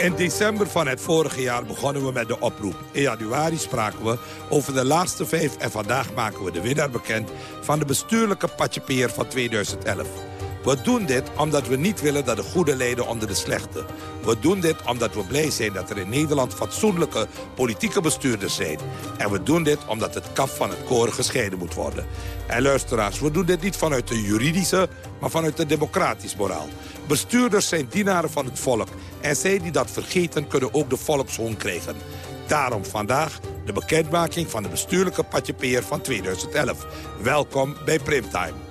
In december van het vorige jaar begonnen we met de oproep. In januari spraken we over de laatste vijf... en vandaag maken we de winnaar bekend van de bestuurlijke patjepeer van 2011. We doen dit omdat we niet willen dat de goede leden onder de slechte. We doen dit omdat we blij zijn dat er in Nederland fatsoenlijke politieke bestuurders zijn. En we doen dit omdat het kaf van het koren gescheiden moet worden. En luisteraars, we doen dit niet vanuit de juridische, maar vanuit de democratisch moraal. Bestuurders zijn dienaren van het volk. En zij die dat vergeten, kunnen ook de volkshoon krijgen. Daarom vandaag de bekendmaking van de bestuurlijke patjepeer van 2011. Welkom bij Primtime.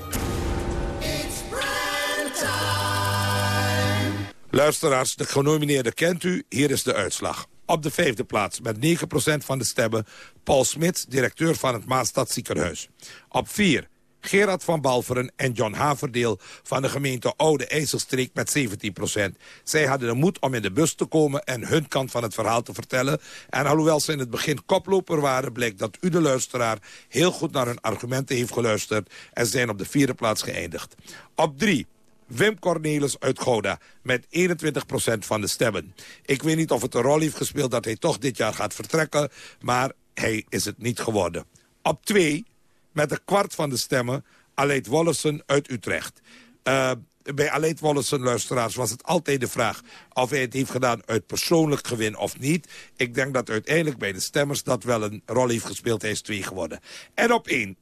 Luisteraars, de genomineerde kent u. Hier is de uitslag. Op de vijfde plaats met 9% van de stemmen... Paul Smits, directeur van het Maastad ziekenhuis. Op 4, Gerard van Balveren en John Haverdeel van de gemeente Oude IJsselstreek met 17% Zij hadden de moed om in de bus te komen en hun kant van het verhaal te vertellen. En alhoewel ze in het begin koploper waren... blijkt dat u de luisteraar heel goed naar hun argumenten heeft geluisterd... en zijn op de vierde plaats geëindigd. Op drie Wim Cornelis uit Gouda met 21% van de stemmen. Ik weet niet of het een rol heeft gespeeld dat hij toch dit jaar gaat vertrekken... maar hij is het niet geworden. Op twee, met een kwart van de stemmen, Aleid Wollesen uit Utrecht. Uh, bij Aleid Wollesen luisteraars was het altijd de vraag... of hij het heeft gedaan uit persoonlijk gewin of niet. Ik denk dat uiteindelijk bij de stemmers dat wel een rol heeft gespeeld. Hij is twee geworden. En op één,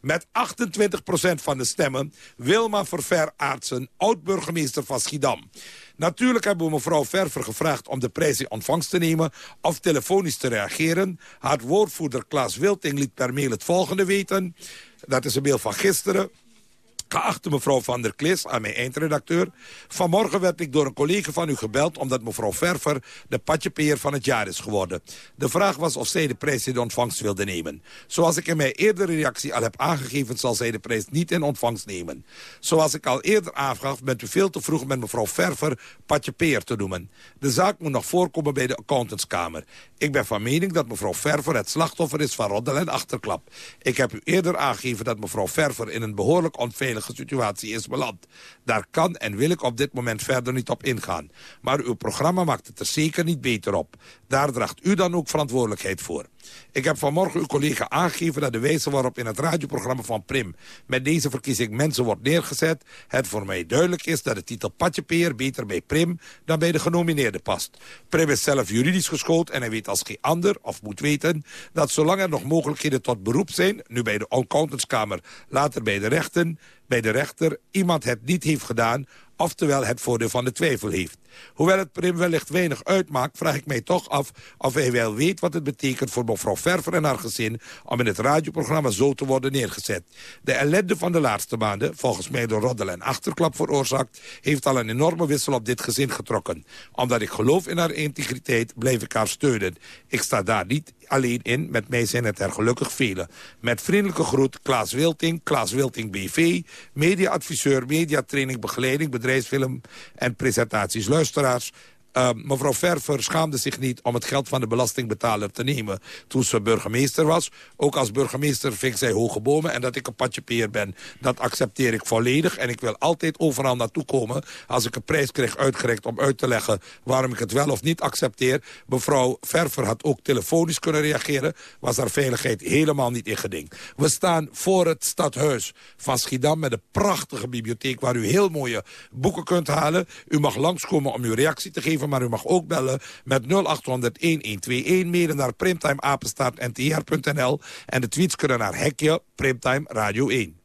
met 28% van de stemmen... Wilma Verver Aartsen, oud-burgemeester van Schiedam. Natuurlijk hebben we mevrouw Verver gevraagd om de prijs in ontvangst te nemen... of telefonisch te reageren. Haar woordvoerder Klaas Wilting liet per mail het volgende weten. Dat is een mail van gisteren. Geachte mevrouw Van der Klis, aan mijn eindredacteur. Vanmorgen werd ik door een collega van u gebeld... omdat mevrouw Verver de patjepeer van het jaar is geworden. De vraag was of zij de prijs in ontvangst wilde nemen. Zoals ik in mijn eerdere reactie al heb aangegeven... zal zij de prijs niet in ontvangst nemen. Zoals ik al eerder aangaf, bent u veel te vroeg met mevrouw Verver patjepeer te noemen. De zaak moet nog voorkomen bij de accountantskamer. Ik ben van mening dat mevrouw Verver het slachtoffer is van roddel en achterklap. Ik heb u eerder aangegeven dat mevrouw Verver in een behoorlijk onveilig situatie is beland. Daar kan en wil ik op dit moment verder niet op ingaan. Maar uw programma maakt het er zeker niet beter op. Daar draagt u dan ook verantwoordelijkheid voor. Ik heb vanmorgen uw collega aangegeven dat de wijze waarop in het radioprogramma van Prim... met deze verkiezing mensen wordt neergezet... het voor mij duidelijk is dat de titel Patjepeer beter bij Prim... dan bij de genomineerde past. Prim is zelf juridisch geschoold en hij weet als geen ander, of moet weten... dat zolang er nog mogelijkheden tot beroep zijn... nu bij de accountantskamer, later bij de rechten bij de rechter iemand het niet heeft gedaan oftewel het voordeel van de twijfel heeft. Hoewel het Prim wellicht weinig uitmaakt, vraag ik mij toch af of hij wel weet wat het betekent voor mevrouw Verver en haar gezin om in het radioprogramma zo te worden neergezet. De ellende van de laatste maanden, volgens mij door roddel en achterklap veroorzaakt, heeft al een enorme wissel op dit gezin getrokken. Omdat ik geloof in haar integriteit, blijf ik haar steunen. Ik sta daar niet alleen in, met mij zijn het er gelukkig velen. Met vriendelijke groet, Klaas Wilting, Klaas Wilting BV, mediaadviseur, mediatraining, begeleiding, bedrijfsfilm en presentaties. Luisteraars, uh, mevrouw Verver schaamde zich niet om het geld van de belastingbetaler te nemen toen ze burgemeester was. Ook als burgemeester ving zij hoge bomen en dat ik een patjepeer ben. Dat accepteer ik volledig en ik wil altijd overal naartoe komen als ik een prijs krijg uitgereikt om uit te leggen waarom ik het wel of niet accepteer. Mevrouw Verver had ook telefonisch kunnen reageren, was haar veiligheid helemaal niet ingedingt. We staan voor het stadhuis van Schiedam met een prachtige bibliotheek waar u heel mooie boeken kunt halen. U mag langskomen om uw reactie te geven maar u mag ook bellen met 0800-1121. Mailen naar primtimeapenstaartntr.nl. En de tweets kunnen naar Hekje Primtime Radio 1.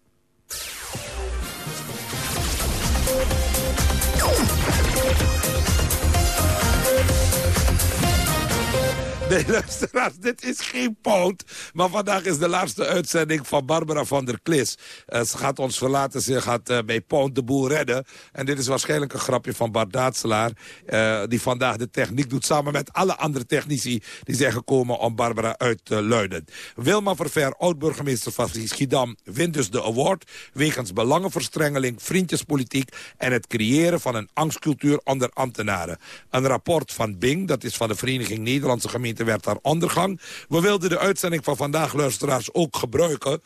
Nee, luisteraars, dit is geen poot. Maar vandaag is de laatste uitzending van Barbara van der Klis. Uh, ze gaat ons verlaten, ze gaat bij Poont de boel redden. En dit is waarschijnlijk een grapje van Bart Daatselaar... Uh, die vandaag de techniek doet samen met alle andere technici... die zijn gekomen om Barbara uit te luiden. Wilma Verver, oud-burgemeester van Schiedam... wint dus de award wegens belangenverstrengeling, vriendjespolitiek... en het creëren van een angstcultuur onder ambtenaren. Een rapport van Bing, dat is van de Vereniging Nederlandse Gemeenten werd daar ondergang. We wilden de uitzending van vandaag, luisteraars, ook gebruiken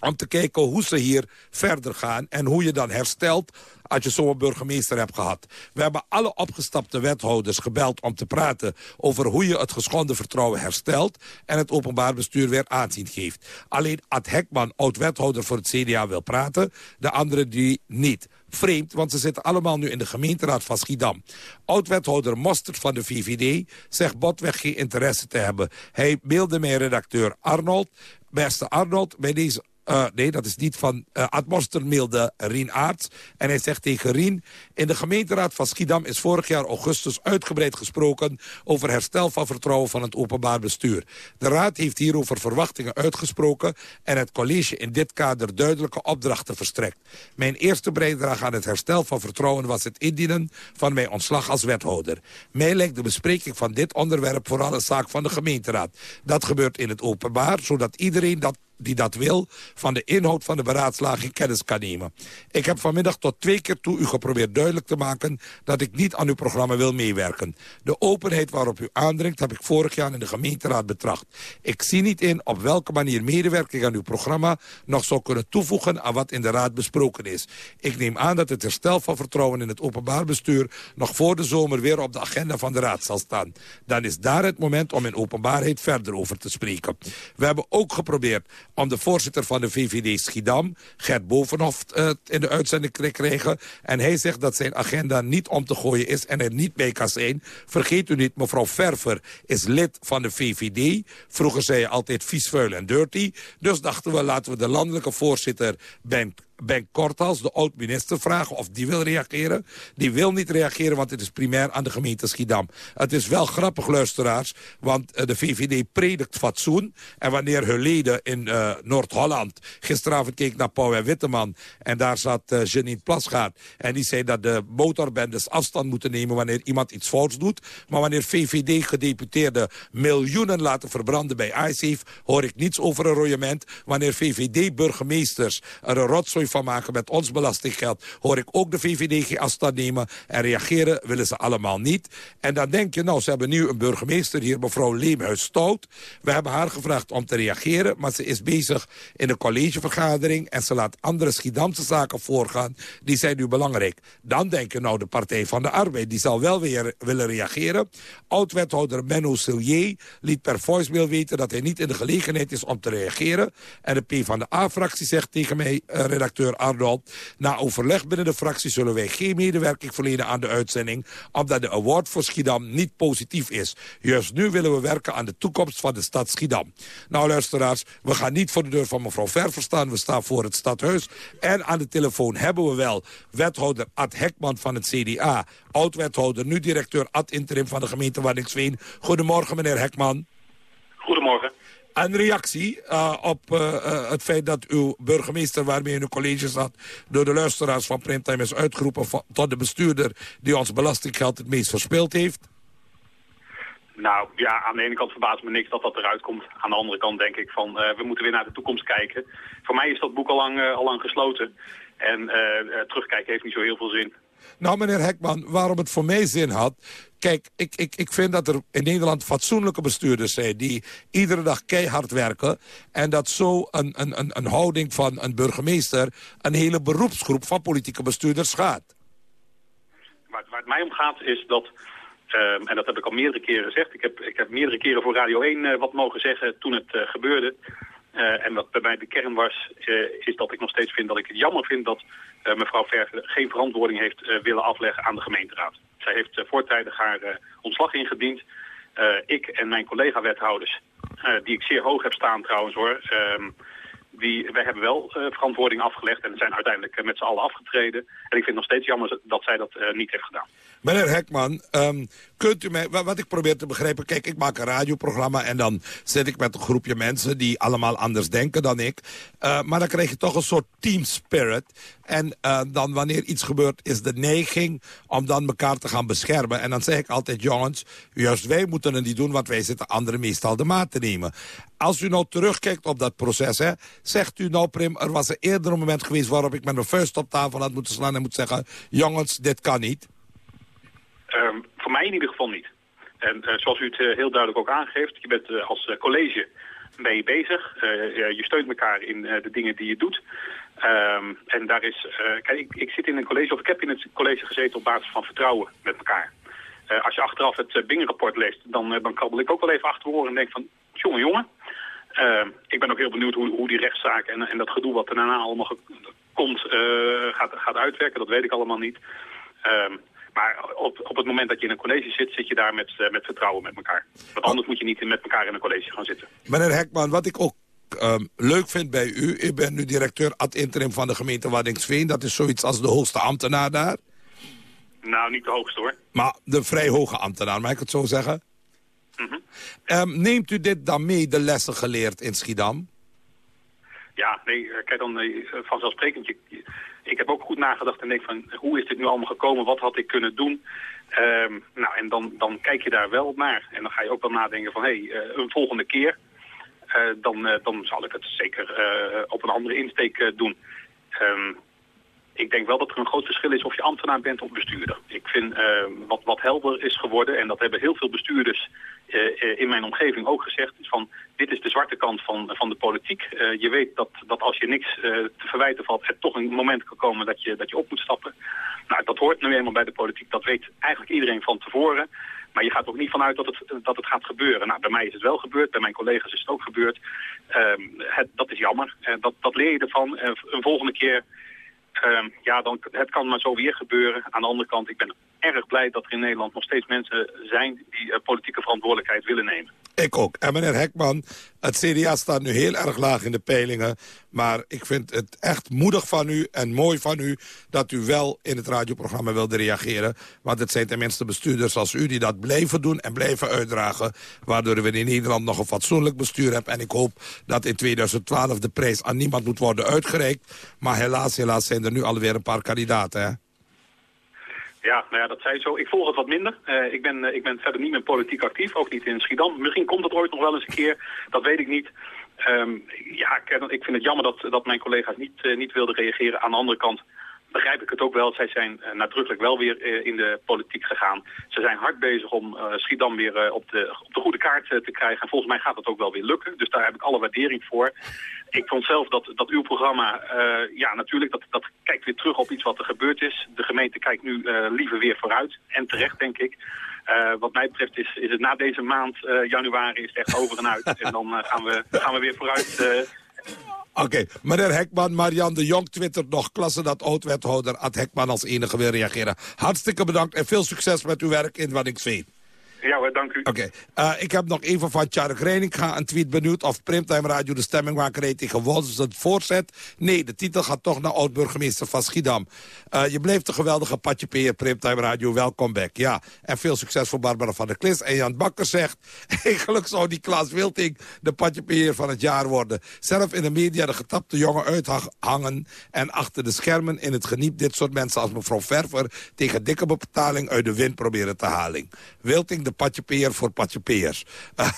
om te kijken hoe ze hier verder gaan... en hoe je dan herstelt als je zo'n burgemeester hebt gehad. We hebben alle opgestapte wethouders gebeld om te praten... over hoe je het geschonden vertrouwen herstelt... en het openbaar bestuur weer aanzien geeft. Alleen Ad Hekman, oud-wethouder voor het CDA, wil praten. De anderen die niet. Vreemd, want ze zitten allemaal nu in de gemeenteraad van Schiedam. Oud-wethouder Mostert van de VVD zegt botweg geen interesse te hebben. Hij mailde mijn redacteur Arnold. Beste Arnold, bij deze uh, nee, dat is niet van uh, Atmoster mailde Rien Aarts. En hij zegt tegen Rien... in de gemeenteraad van Schiedam is vorig jaar augustus uitgebreid gesproken... over herstel van vertrouwen van het openbaar bestuur. De raad heeft hierover verwachtingen uitgesproken... en het college in dit kader duidelijke opdrachten verstrekt. Mijn eerste bijdrage aan het herstel van vertrouwen... was het indienen van mijn ontslag als wethouder. Mij lijkt de bespreking van dit onderwerp vooral een zaak van de gemeenteraad. Dat gebeurt in het openbaar, zodat iedereen dat die dat wil... van de inhoud van de beraadslaging kennis kan nemen. Ik heb vanmiddag tot twee keer toe u geprobeerd duidelijk te maken... dat ik niet aan uw programma wil meewerken. De openheid waarop u aandringt heb ik vorig jaar in de gemeenteraad betracht. Ik zie niet in op welke manier medewerking aan uw programma... nog zou kunnen toevoegen aan wat in de raad besproken is. Ik neem aan dat het herstel van vertrouwen in het openbaar bestuur... nog voor de zomer weer op de agenda van de raad zal staan. Dan is daar het moment om in openbaarheid verder over te spreken. We hebben ook geprobeerd om de voorzitter van de VVD Schiedam... Gert Bovenhof uh, in de uitzending te krijgen. En hij zegt dat zijn agenda niet om te gooien is en er niet mee kan zijn. Vergeet u niet, mevrouw Verver is lid van de VVD. Vroeger zei je altijd vies, vuil en dirty. Dus dachten we, laten we de landelijke voorzitter Ben Ben Kortals, de oud-minister, vragen of die wil reageren. Die wil niet reageren, want het is primair aan de gemeente Schiedam. Het is wel grappig, luisteraars, want uh, de VVD predikt fatsoen. En wanneer hun leden in uh, Noord-Holland... Gisteravond keek naar Pauw en Witteman en daar zat uh, Janine Plasgaard. En die zei dat de motorbendes afstand moeten nemen wanneer iemand iets fouts doet. Maar wanneer VVD-gedeputeerden miljoenen laten verbranden bij ICEF... hoor ik niets over een royement. Wanneer VVD-burgemeesters er een rotzooi van maken met ons belastinggeld... hoor ik ook de VVD afstand nemen. En reageren willen ze allemaal niet. En dan denk je, nou, ze hebben nu een burgemeester hier, mevrouw Leemhuis-Stout. We hebben haar gevraagd om te reageren, maar ze is bezig in de collegevergadering... en ze laat andere Schiedamse zaken voorgaan. Die zijn nu belangrijk. Dan denk je, nou, de Partij van de Arbeid... die zal wel weer willen reageren. Oud-wethouder Menno Sillier liet per voicemail weten... dat hij niet in de gelegenheid is om te reageren. En de P van de A-fractie zegt tegen mij, uh, redacteur Arnold. Na overleg binnen de fractie zullen wij geen medewerking verlenen aan de uitzending... omdat de award voor Schiedam niet positief is. Juist nu willen we werken aan de toekomst van de stad Schiedam. Nou, luisteraars, we gaan niet voor de deur van mevrouw Verver staan. We staan voor het stadhuis. En aan de telefoon hebben we wel wethouder Ad Hekman van het CDA... oud-wethouder, nu directeur Ad Interim van de gemeente Waddinxveen. Goedemorgen, meneer Hekman. Goedemorgen. Een reactie uh, op uh, uh, het feit dat uw burgemeester waarmee u in een college zat... door de luisteraars van Primtime is uitgeroepen tot de bestuurder... die ons belastinggeld het meest verspeeld heeft? Nou ja, aan de ene kant verbaast me niks dat dat eruit komt. Aan de andere kant denk ik van we moeten weer naar de toekomst kijken. Voor mij is dat boek al lang, al lang gesloten. En terugkijken heeft niet zo heel veel zin. Nou, meneer Hekman, waarom het voor mij zin had... Kijk, ik, ik, ik vind dat er in Nederland fatsoenlijke bestuurders zijn... die iedere dag keihard werken. En dat zo een, een, een, een houding van een burgemeester... een hele beroepsgroep van politieke bestuurders gaat. Waar, waar het mij om gaat is dat... Uh, en dat heb ik al meerdere keren gezegd. Ik heb, ik heb meerdere keren voor Radio 1 uh, wat mogen zeggen toen het uh, gebeurde. Uh, en wat bij mij de kern was, uh, is dat ik nog steeds vind dat ik het jammer vind dat uh, mevrouw Verve geen verantwoording heeft willen afleggen aan de gemeenteraad. Zij heeft voortijdig haar ontslag ingediend. ik en mijn collega-wethouders, die ik zeer hoog heb staan trouwens hoor, ehm, die, wij hebben wel uh, verantwoording afgelegd en zijn uiteindelijk uh, met z'n allen afgetreden. En ik vind het nog steeds jammer dat zij dat uh, niet heeft gedaan. Meneer Hekman, um, kunt u mij, wat ik probeer te begrijpen... kijk, ik maak een radioprogramma en dan zit ik met een groepje mensen... die allemaal anders denken dan ik. maar dan krijg je toch een soort team spirit. En dan wanneer iets gebeurt is de neiging om dan elkaar te gaan beschermen. En dan zeg ik altijd, jongens, juist wij moeten het niet doen... want wij zitten anderen meestal de maat te nemen. Als u nou terugkijkt op dat proces, hè, zegt u nou, Prim... er was een eerder moment geweest waarop ik met mijn vuist op tafel had moeten slaan... en moet zeggen, jongens, dit kan niet? Um, voor mij in ieder geval niet. En uh, zoals u het uh, heel duidelijk ook aangeeft, je bent als college je bezig. je steunt elkaar in de dingen die je doet. Um, en daar is, kijk, ik, ik, zit in een college, of ik heb in het college gezeten op basis van vertrouwen met elkaar. als je achteraf het Bing-rapport leest, dan, dan krabbel ik ook wel even achter en denk van, jongen, jongen. Uh, ik ben ook heel benieuwd hoe, hoe die rechtszaak en, en dat gedoe wat er daarna allemaal komt gaat, gaat uitwerken. Dat weet ik allemaal niet. Uh, maar op, op het moment dat je in een college zit, zit je daar met, uh, met vertrouwen met elkaar. Want anders moet je niet met elkaar in een college gaan zitten. Meneer Hekman, wat ik ook um, leuk vind bij u... ik ben nu directeur ad interim van de gemeente Waddingsveen. Dat is zoiets als de hoogste ambtenaar daar. Nou, niet de hoogste hoor. Maar de vrij hoge ambtenaar, mag ik het zo zeggen? Mm -hmm. um, neemt u dit dan mee, de lessen geleerd in Schiedam? Ja, nee, kijk dan vanzelfsprekend. Je, ik heb ook goed nagedacht en denk van, hoe is dit nu allemaal gekomen? Wat had ik kunnen doen? Um, nou, en dan, dan kijk je daar wel naar. En dan ga je ook wel nadenken van, hé, hey, uh, een volgende keer. Eh, dan, eh, dan zal ik het zeker eh, op een andere insteek doen. Ehm, ik denk wel dat er een groot verschil is of je ambtenaar bent of bestuurder. Ik vind wat, wat helder is geworden, en dat hebben heel veel bestuurders in mijn omgeving ook gezegd, is van dit is de zwarte kant van, van de politiek. Je weet dat, dat als je niks eh, te verwijten valt, er toch een moment kan komen dat je, dat je op moet stappen. Nou, dat hoort nu eenmaal bij de politiek. Dat weet eigenlijk iedereen van tevoren. Maar je gaat ook niet vanuit dat het, dat het gaat gebeuren. Nou, bij mij is het wel gebeurd, bij mijn collega's is het ook gebeurd. Ehm, het, dat is jammer. Eh, dat, dat leer je ervan. Eh, een volgende keer Ehm, ja, dan, het kan maar zo weer gebeuren. Aan de andere kant, ik ben erg blij dat er in Nederland nog steeds mensen zijn die eh, politieke verantwoordelijkheid willen nemen. Ik ook. En meneer Hekman, het CDA staat nu heel erg laag in de peilingen. Maar ik vind het echt moedig van u en mooi van u... dat u wel in het radioprogramma wilde reageren. Want het zijn tenminste bestuurders als u die dat blijven doen en blijven uitdragen. Waardoor we in Nederland nog een fatsoenlijk bestuur hebben. En ik hoop dat in 2012 de prijs aan niemand moet worden uitgereikt. Maar helaas, helaas zijn er nu alweer een paar kandidaten, hè? Ja, nou ja, dat zei zo. Ik volg het wat minder. Eh, ik, ben, eh, ik ben verder niet meer politiek actief, ook niet in Schiedam. Misschien komt het ooit nog wel eens een keer, dat weet ik niet. Ehm, ja, ik, ik vind het jammer dat, dat mijn collega's niet, eh, niet wilden reageren. Aan de andere kant begrijp ik het ook wel. Zij zijn uh, nadrukkelijk wel weer uh, in de politiek gegaan. Ze zijn hard bezig om uh, Schiedam weer op, de, op de goede kaart te krijgen. En volgens mij gaat dat ook wel weer lukken. Dus daar heb ik alle waardering voor. Ik vond zelf dat, dat uw programma, ja natuurlijk, dat, dat kijkt weer terug op iets wat er gebeurd is. De gemeente kijkt nu liever weer vooruit. En terecht, denk ik. Uh, wat mij betreft is, is het na deze maand, uh, januari, is het echt over en uit. en dan uh, gaan, we, gaan we weer vooruit. Oké, meneer Hekman, Marian de Jong twittert nog... klasse dat oud-wethouder Ad Hekman als enige wil reageren. Hartstikke bedankt en veel succes met uw werk in Waddinxveen. Ja dank u. Oké, uh, ik heb nog even van Tjark Reininga een tweet benieuwd... of Primtime Radio de stemmingmakerij tegen Wolfs het voorzet. Nee, de titel gaat toch naar oud-burgemeester van Schiedam. Uh, je blijft een geweldige patje peer, Primtime Radio. Welkom back. Ja, en veel succes voor Barbara van der Klis. En Jan Bakker zegt... eigenlijk zou die Klaas Wilting de patje peer van het jaar worden. Zelf in de media de getapte jongen uithangen... en achter de schermen in het geniep dit soort mensen als mevrouw Verver... tegen dikke betaling uit de wind proberen te halen. Wilting de patjepeer voor patjepeers.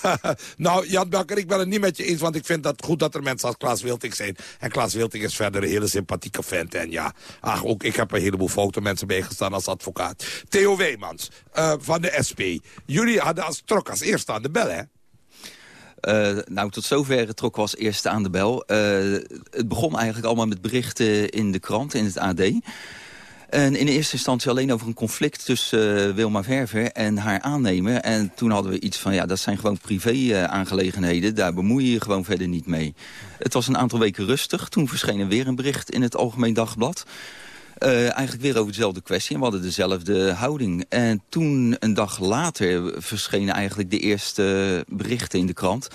nou, Jan Bakker, ik ben het niet met je eens... want ik vind het goed dat er mensen als Klaas Wilting zijn. En Klaas Wilting is verder een hele sympathieke vent. En ja, ach, ook ik heb een heleboel fotomensen bijgestaan als advocaat. Theo Weemans uh, van de SP. Jullie hadden als trok als eerste aan de bel, hè? Uh, nou, tot zover trok was eerste aan de bel. Uh, het begon eigenlijk allemaal met berichten in de krant, in het AD... En in eerste instantie alleen over een conflict tussen uh, Wilma Verver en haar aannemer. En toen hadden we iets van, ja, dat zijn gewoon privé-aangelegenheden. Uh, Daar bemoei je je gewoon verder niet mee. Het was een aantal weken rustig. Toen verscheen er weer een bericht in het Algemeen Dagblad. Uh, eigenlijk weer over dezelfde kwestie. En we hadden dezelfde houding. En toen, een dag later, verschenen eigenlijk de eerste berichten in de krant...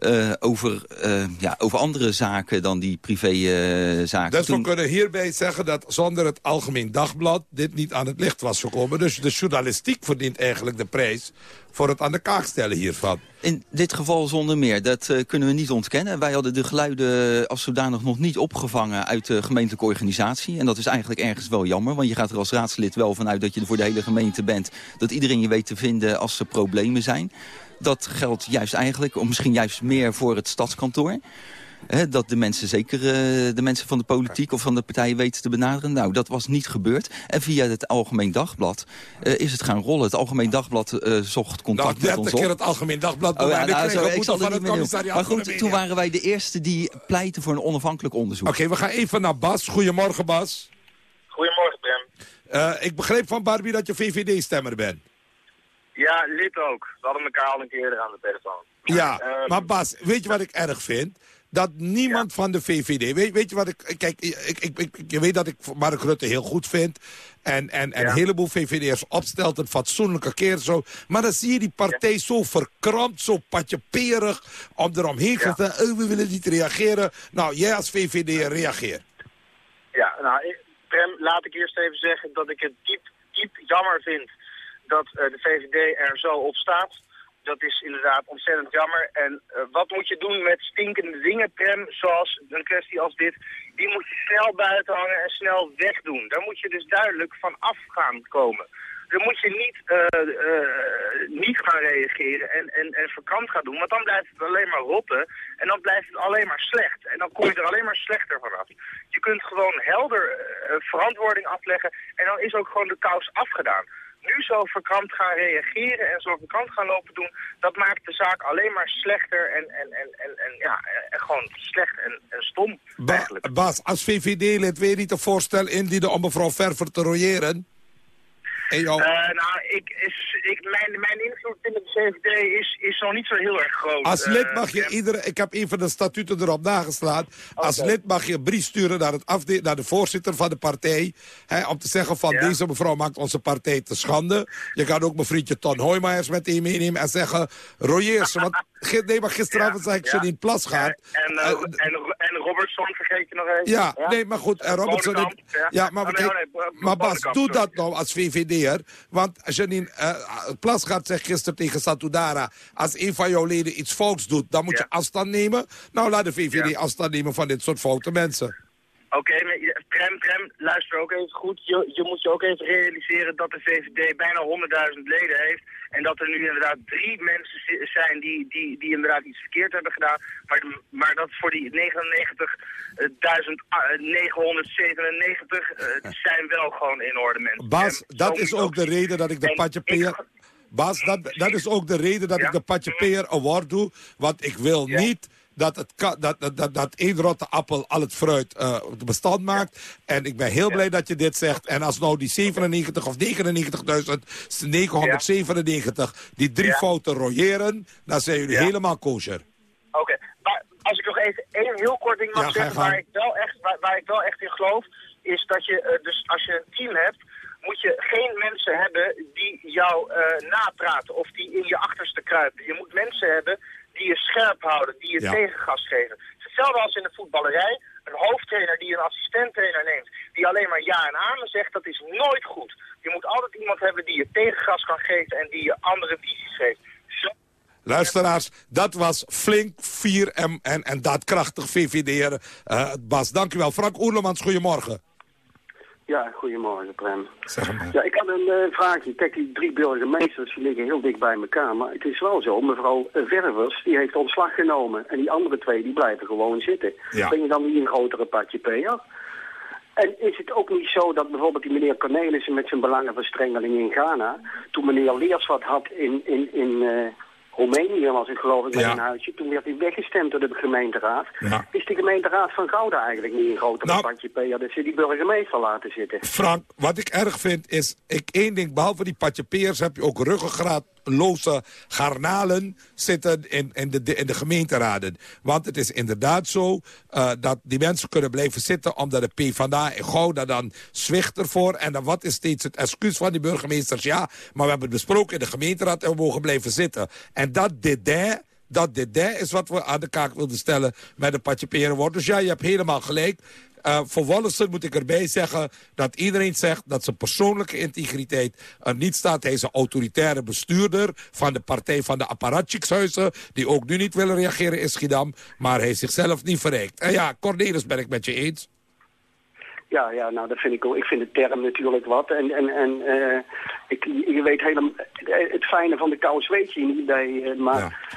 Uh, over, uh, ja, over andere zaken dan die privézaken. Uh, dus Toen... we kunnen hierbij zeggen dat zonder het Algemeen Dagblad... dit niet aan het licht was gekomen. Dus de journalistiek verdient eigenlijk de prijs... voor het aan de kaak stellen hiervan. In dit geval zonder meer. Dat uh, kunnen we niet ontkennen. Wij hadden de geluiden als zodanig nog niet opgevangen uit de gemeentelijke organisatie. En dat is eigenlijk ergens wel jammer. Want je gaat er als raadslid wel vanuit dat je er voor de hele gemeente bent. Dat iedereen je weet te vinden als er problemen zijn. Dat geldt juist eigenlijk, of misschien juist meer voor het stadskantoor. He, dat de mensen, zeker uh, de mensen van de politiek of van de partijen weten te benaderen. Nou, dat was niet gebeurd. En via het Algemeen Dagblad uh, is het gaan rollen. Het Algemeen Dagblad uh, zocht contact nou, met ons op. keer het Algemeen Dagblad. Oh, ja, nou, sorry, ik zal het niet meer doen. Maar goed, toen waren wij de eerste die pleiten voor een onafhankelijk onderzoek. Oké, okay, we gaan even naar Bas. Goedemorgen, Bas. Goedemorgen, Prem. ik begreep van Barbie dat je VVD-stemmer bent. Ja, lid ook. We hadden elkaar al een keer aan de telefoon. Ja, um, maar Bas, weet je wat ik erg vind? Dat niemand ja. van de VVD... Weet, weet je wat ik... Kijk, ik, ik, ik, je weet dat ik Mark Rutte heel goed vind. En, en, en ja. een heleboel VVD'ers opstelt, een fatsoenlijke keer zo. Maar dan zie je die partij ja. zo verkrampt, zo patjeperig... om eromheen te oh, we willen niet reageren. Nou, jij als VVD reageer. Ja, nou, Prem, laat ik eerst even zeggen dat ik het diep, diep jammer vind dat uh, de VVD er zo op staat. Dat is inderdaad ontzettend jammer. En uh, wat moet je doen met stinkende dingen, Prem, zoals een kwestie als dit? Die moet je snel buiten hangen en snel wegdoen. Daar moet je dus duidelijk van af gaan komen. dan moet je niet, eh, eh, niet gaan reageren en, en, en verkant gaan doen. Want dan blijft het alleen maar rotten en dan blijft het alleen maar slecht. En dan kom je er alleen maar slechter vanaf. Je kunt gewoon helder eh, verantwoording afleggen en dan is ook gewoon de kous afgedaan. Nu zo verkrampt gaan reageren en zo verkrampt gaan lopen doen, dat maakt de zaak alleen maar slechter en, en, en, en, en ja, en gewoon slecht en, en stom. Ba Bas, als VVD-lid je niet een voorstel indienen om mevrouw Verver te royeren? Uh, nou, ik, is, ik, mijn, mijn invloed in de CVD is, is nog niet zo heel erg groot. Als lid mag je iedere... Ik heb even de statuten erop nageslagen. Als lid mag je een brief sturen naar, het afde naar de voorzitter van de partij. Hè, om te zeggen van deze mevrouw maakt onze partij te schande. Je kan ook mijn vriendje Ton Hoijmaers meteen meenemen en zeggen... Royeer ze, want nee, maar gisteravond zei ik ja. Janine Plas gaat. En, uh, en, en Robertson vergeet je nog even. Ja, nee, maar goed. En Robertson... Bonenkamp, ja. ja. maar, Oh, nee, nee, maar Bas, doe sorry. dat nou als VVD'er. Want Janine uh, Plas gaat zegt gisteren tegen Satudara... als een van jouw leden iets fouts doet, dan moet je afstand nemen. Nou, laat de VVD afstand nemen van dit soort foute mensen. Oké, je- Prem, Prem, luister ook even goed. Je, je moet je ook even realiseren dat de VVD bijna 100.000 leden heeft. En dat er nu inderdaad drie mensen zi- zijn die, die, die inderdaad iets verkeerd hebben gedaan. Maar, maar dat voor die 99.997 uh, zijn wel gewoon in orde mensen. Bas, En dat is ook de reden dat ik de Patje Peer... Bas, dat, dat is ook de reden dat ik de Patje Peer Award doe. Want ik wil niet dat, het ka- dat, dat, dat, dat één rotte appel al het fruit eh, bestand maakt. En ik ben heel blij dat je dit zegt. En als nou die 97 of 99.997, die drie fouten royeren, dan zijn jullie helemaal kosher. Oké, maar als ik nog even één heel kort ding mag zeggen waar ik, wel echt, waar, waar ik wel echt in geloof, is dat je, eh, dus als je een team hebt, moet je geen mensen hebben die jou eh, napraten of die in je achterste kruipen. Je moet mensen hebben die je scherp houden, die je Ja. tegengas geven. Het is hetzelfde als in de voetballerij. Een hoofdtrainer die een assistenttrainer neemt, die alleen maar ja en amen zegt, dat is nooit goed. Je moet altijd iemand hebben die je tegengas kan geven en die je andere visies geeft. Zo Luisteraars, dat was flink, vier en, en, en daadkrachtig VVD'er. eh Bas, dank u wel. Frank Oerlemans, goedemorgen. Ja, goedemorgen Prem. Ja, ik had een eh, vraagje. Kijk, die drie burgemeesters die liggen heel dicht bij elkaar. Maar het is wel zo, mevrouw Ververs die heeft ontslag genomen. En die andere twee die blijven gewoon zitten. Ja. Ben je dan niet een grotere patje PR? En is het ook niet zo dat bijvoorbeeld die meneer Cornelissen met zijn belangenverstrengeling in Ghana... toen meneer Leers wat had in, in, in eh, Roemenië, was het geloof ik, met Ja. een huisje... toen werd hij weggestemd door de gemeenteraad. Ja. Is de gemeenteraad van Gouda eigenlijk niet een grotere Nou- dat ze die burgemeester laten zitten? Frank, wat ik erg vind is, ik één ding, behalve die patjepeers heb je ook ruggengraatloze garnalen zitten in, in, de, in de gemeenteraden. Want het is inderdaad zo eh, dat die mensen kunnen blijven zitten omdat de PvdA in Gouda dan zwicht ervoor. En dan wat is steeds het excuus van die burgemeesters? Ja, maar we hebben het besproken in de gemeenteraad en we mogen blijven zitten. En dat dit dat dit is wat we aan de kaak wilden stellen met de patjeperenwoord. Dus ja, je hebt helemaal gelijk. Eh, voor Wallissen moet ik erbij zeggen dat iedereen zegt dat zijn persoonlijke integriteit er niet staat. Hij is een autoritaire bestuurder van de partij van de apparatchikshuizen, die ook nu niet willen reageren in Schiedam, maar hij zichzelf niet verrijkt. En ja, Cornelis ben ik met je eens. Ja, ja, nou dat vind ik ook. Ik vind de term natuurlijk wat. En, en, en eh, ik, je weet helemaal, het fijne van de kous weet je niet bij. eh, maar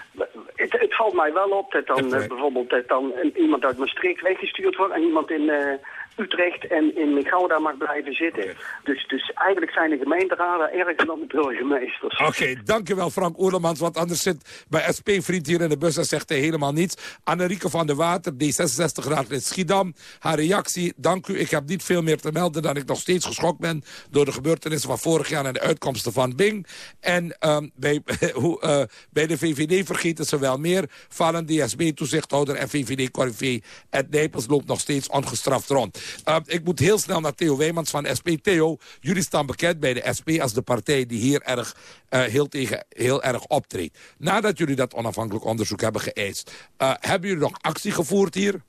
het, het valt mij wel op dat dan eh, bijvoorbeeld dat dan iemand uit Maastricht weggestuurd wordt en iemand in eh, Utrecht en in Gouda mag blijven zitten. Dus, dus eigenlijk zijn de gemeenteraden erger dan de burgemeesters. Oké, dankjewel Frank Oerlemans. Want anders zit bij SP-vriend hier in de bus en zegt hij helemaal niets. Annerieke van der Water, D66 raadlid Schiedam. Haar reactie, dank u. Ik heb niet veel meer te melden dan ik nog steeds geschokt ben... door de gebeurtenissen van vorig jaar en de uitkomsten van Bing. En ehm, bij, eh, bij de VVD vergeten ze wel meer. Vallen DSB-toezichthouder en VVD-corrivé. Ed Nijpels loopt nog steeds ongestraft rond. Ehm, ik moet heel snel naar Theo Wijmans van SP. Theo, jullie staan bekend bij de SP als de partij die hier erg, eh, heel, tegen, heel erg optreedt. Nadat jullie dat onafhankelijk onderzoek hebben geëist... eh, hebben jullie nog actie gevoerd hier?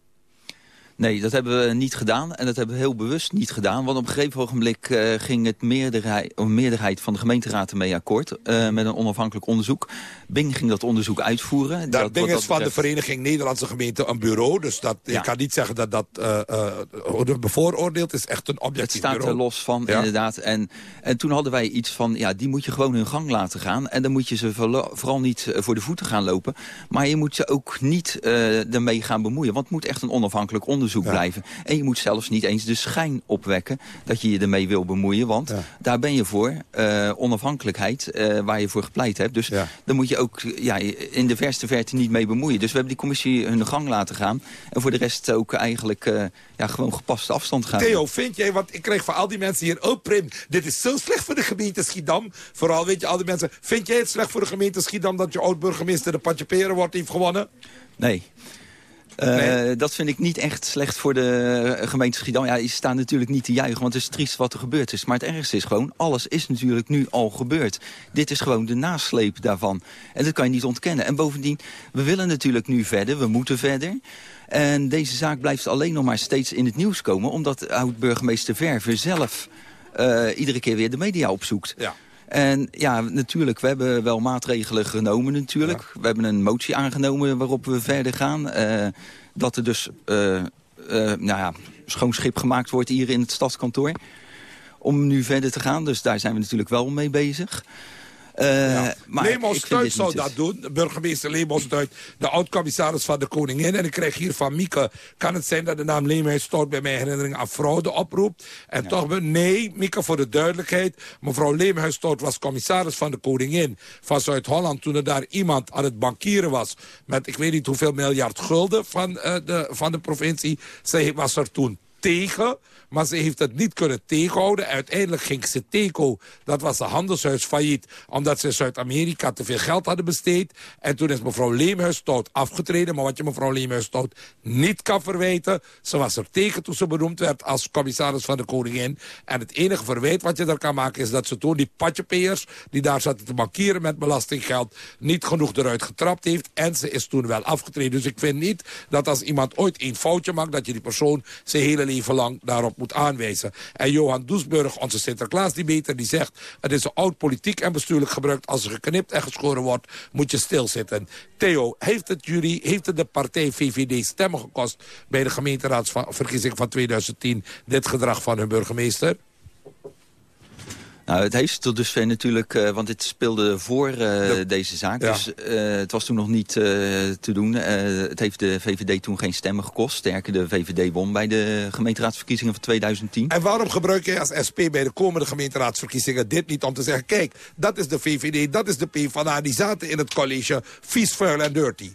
Nee, dat hebben we niet gedaan. En dat hebben we heel bewust niet gedaan. Want op een gegeven ogenblik uh, ging het meerderheid, een meerderheid van de gemeenteraad ermee akkoord. Uh, met een onafhankelijk onderzoek. Bing ging dat onderzoek uitvoeren. Dat, dat Bing is van de Vereniging Nederlandse Gemeenten een bureau. Dus dat, ja. ik kan niet zeggen dat dat uh, bevooroordeeld is. Echt een objectief Het staat bureau. er los van, ja. inderdaad. En, en toen hadden wij iets van, ja, die moet je gewoon hun gang laten gaan. En dan moet je ze vooral niet voor de voeten gaan lopen. Maar je moet ze ook niet ermee gaan bemoeien. Want het moet echt een onafhankelijk onderzoek onderzoek ja. blijven. En je moet zelfs niet eens de schijn opwekken dat je je ermee wil bemoeien. Want ja. daar ben je voor. Uh, onafhankelijkheid, uh, waar je voor gepleit hebt. Dus ja. daar moet je ook ja, in de verste verte niet mee bemoeien. Dus we hebben die commissie hun gang laten gaan. En voor de rest ook eigenlijk uh, ja, gewoon gepaste afstand gaan. Theo, vind jij, want ik kreeg van al die mensen hier... Oh Prim, dit is zo slecht voor de gemeente Schiedam. Vooral, weet je, al die mensen... Vind jij het slecht voor de gemeente Schiedam... dat je oud-burgemeester de Patje Peren wordt heeft gewonnen? Nee. Uh, nee. Dat vind ik niet echt slecht voor de gemeente Schiedam. Ja, die staan natuurlijk niet te juichen, want het is triest wat er gebeurd is. Maar het ergste is gewoon, alles is natuurlijk nu al gebeurd. Dit is gewoon de nasleep daarvan. En dat kan je niet ontkennen. En bovendien, we willen natuurlijk nu verder, we moeten verder. En deze zaak blijft alleen nog maar steeds in het nieuws komen... omdat oud-burgemeester Verver zelf uh, iedere keer weer de media opzoekt. Ja. En ja, natuurlijk, we hebben wel maatregelen genomen natuurlijk. Ja. We hebben een motie aangenomen waarop we verder gaan. Uh, dat er dus uh, uh, nou ja, schoon schip gemaakt wordt hier in het stadskantoor. Om nu verder te gaan, dus daar zijn we natuurlijk wel mee bezig. Uh, ja. Lemos Stuit zou dat doen. Burgemeester Lemos Stuit, de oud-commissaris van de Koningin. En ik krijg hier van Mieke, kan het zijn dat de naam Lemos Stuit bij mijn herinnering aan fraude oproept? En ja. toch, nee, Mieke, voor de duidelijkheid. Mevrouw Leemhuis Stout was commissaris van de Koningin van Zuid-Holland... toen er daar iemand aan het bankieren was met ik weet niet hoeveel miljard gulden van, uh, de, van de provincie. Zij was er toen tegen... Maar ze heeft het niet kunnen tegenhouden. Uiteindelijk ging Seteco, dat was een handelshuis, failliet... omdat ze in Zuid-Amerika te veel geld hadden besteed. En toen is mevrouw Leemhuis-Stout afgetreden. Maar wat je mevrouw Leemhuis-Stout niet kan verwijten... ze was er tegen toen ze benoemd werd als commissaris van de koningin. En het enige verwijt wat je er kan maken... is dat ze toen die patjepeers, die daar zaten te bankieren met belastinggeld... niet genoeg eruit getrapt heeft. En ze is toen wel afgetreden. Dus ik vind niet dat als iemand ooit een foutje maakt... dat je die persoon zijn hele leven lang daarop moet aanwijzen. En Johan Doesburg, onze Sinterklaas-debater, die zegt... het is een oud politiek en bestuurlijk gebruikt. Als er geknipt en geschoren wordt, moet je stilzitten. Theo, heeft het, jullie, heeft het de partij VVD stemmen gekost... bij de gemeenteraadsverkiezing van 2010... dit gedrag van hun burgemeester? Nou, het heeft tot dusver natuurlijk, uh, want dit speelde voor uh, ja. deze zaak. Ja. Dus uh, het was toen nog niet te doen. het heeft de VVD toen geen stemmen gekost. Sterker, de VVD won bij de gemeenteraadsverkiezingen van 2010. En waarom gebruik jij als SP bij de komende gemeenteraadsverkiezingen dit niet om te zeggen... kijk, dat is de VVD, dat is de PvdA, die zaten in het college vies, vuil en dirty.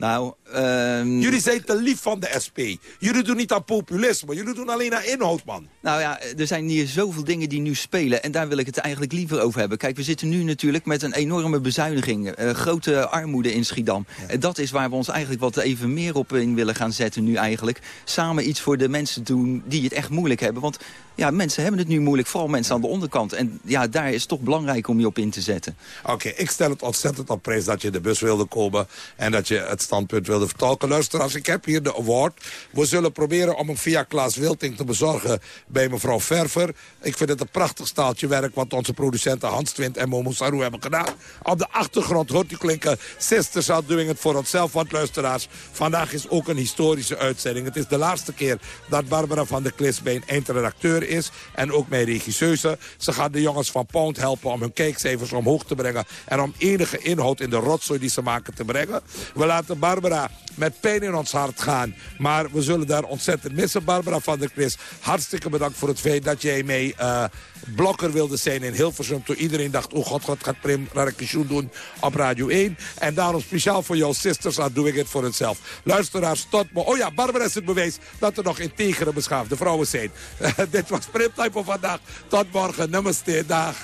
Nou, um... Jullie zijn te lief van de SP. Jullie doen niet aan populisme. Jullie doen alleen aan inhoud, man. Nou ja, er zijn hier zoveel dingen die nu spelen. En daar wil ik het eigenlijk liever over hebben. Kijk, we zitten nu natuurlijk met een enorme bezuiniging. Uh, grote armoede in Schiedam. Ja. En dat is waar we ons eigenlijk wat even meer op in willen gaan zetten nu eigenlijk. Samen iets voor de mensen doen die het echt moeilijk hebben. Want ja, mensen hebben het nu moeilijk. Vooral mensen aan de onderkant. En ja, daar is het toch belangrijk om je op in te zetten. Oké, ik stel het ontzettend op prijs dat je de bus wilde komen. En dat je het standpunt wilde vertolken. Luisteraars, ik heb hier de award. We zullen proberen om hem via Klaas Wilting te bezorgen bij mevrouw Verver. Ik vind het een prachtig staaltje werk wat onze producenten Hans Twint en Momo Saru hebben gedaan. Op de achtergrond hoort u klinken Sisters are doing it voor onszelf. Want luisteraars, vandaag is ook een historische uitzending. Het is de laatste keer dat Barbara van der Klis bij een eindredacteur is. En ook mijn regisseuse. Ze gaat de jongens van Pound helpen om hun kijkcijfers omhoog te brengen. En om enige inhoud in de rotzooi die ze maken te brengen. We laten Barbara met pijn in ons hart gaan. Maar we zullen daar ontzettend missen. Barbara van der Klis, hartstikke bedankt voor het feit dat jij mee uh, blokker wilde zijn in Hilversum. Toen iedereen dacht, oh god, wat gaat Prim Radakishun doen op Radio 1. En daarom speciaal voor jouw sisters are doing it for itself. Luisteraars, tot me. Oh ja, Barbara is het bewijs dat er nog integere beschaafde vrouwen zijn. Dit was Primtime voor vandaag. Tot morgen. Namaste. Dag.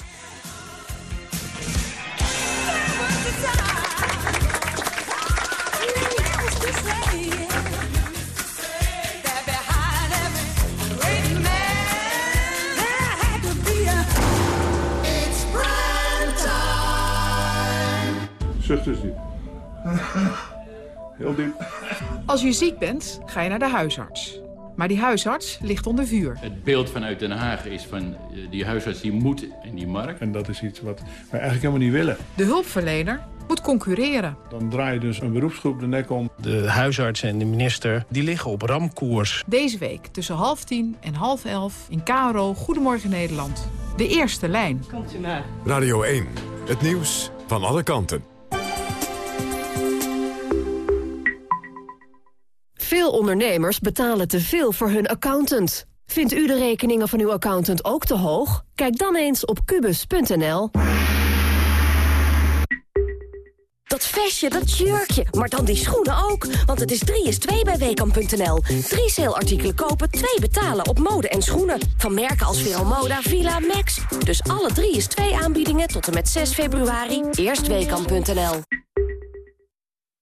Zucht dus niet. Heel diep. Als je ziek bent, ga je naar de huisarts. Maar die huisarts ligt onder vuur. Het beeld vanuit Den Haag is van eh, die huisarts die moet in die markt. En dat is iets wat wij eigenlijk helemaal niet willen. De hulpverlener moet concurreren. Dan draai je dus een beroepsgroep de nek om. De huisarts en de minister die liggen op ramkoers. Deze week tussen half tien en half elf in KRO Goedemorgen Nederland. De eerste lijn. Komt u maar. Radio 1. Het nieuws van alle kanten. Veel ondernemers betalen te veel voor hun accountant. Vindt u de rekeningen van uw accountant ook te hoog? Kijk dan eens op kubus.nl. Dat vestje, dat jurkje, maar dan die schoenen ook. Want het is 3 is 2 bij Weekamp.nl. Drie saleartikelen kopen, twee betalen op mode en schoenen. Van merken als Vero Moda, Villa, Max. Dus alle 3 is 2 aanbiedingen tot en met 6 februari. Eerst Weekamp.nl.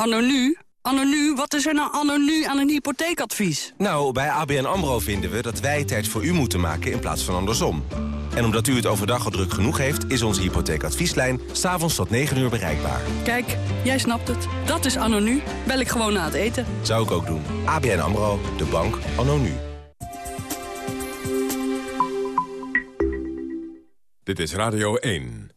hp. Anno nu? Anno nu? Wat is er nou anno nu aan een hypotheekadvies? Nou, bij ABN AMRO vinden we dat wij tijd voor u moeten maken in plaats van andersom. En omdat u het overdag al druk genoeg heeft... is onze hypotheekadvieslijn s'avonds tot 9 uur bereikbaar. Kijk, jij snapt het. Dat is anno nu. Bel ik gewoon na het eten. Zou ik ook doen. ABN AMRO, de bank anno nu. Dit is Radio 1.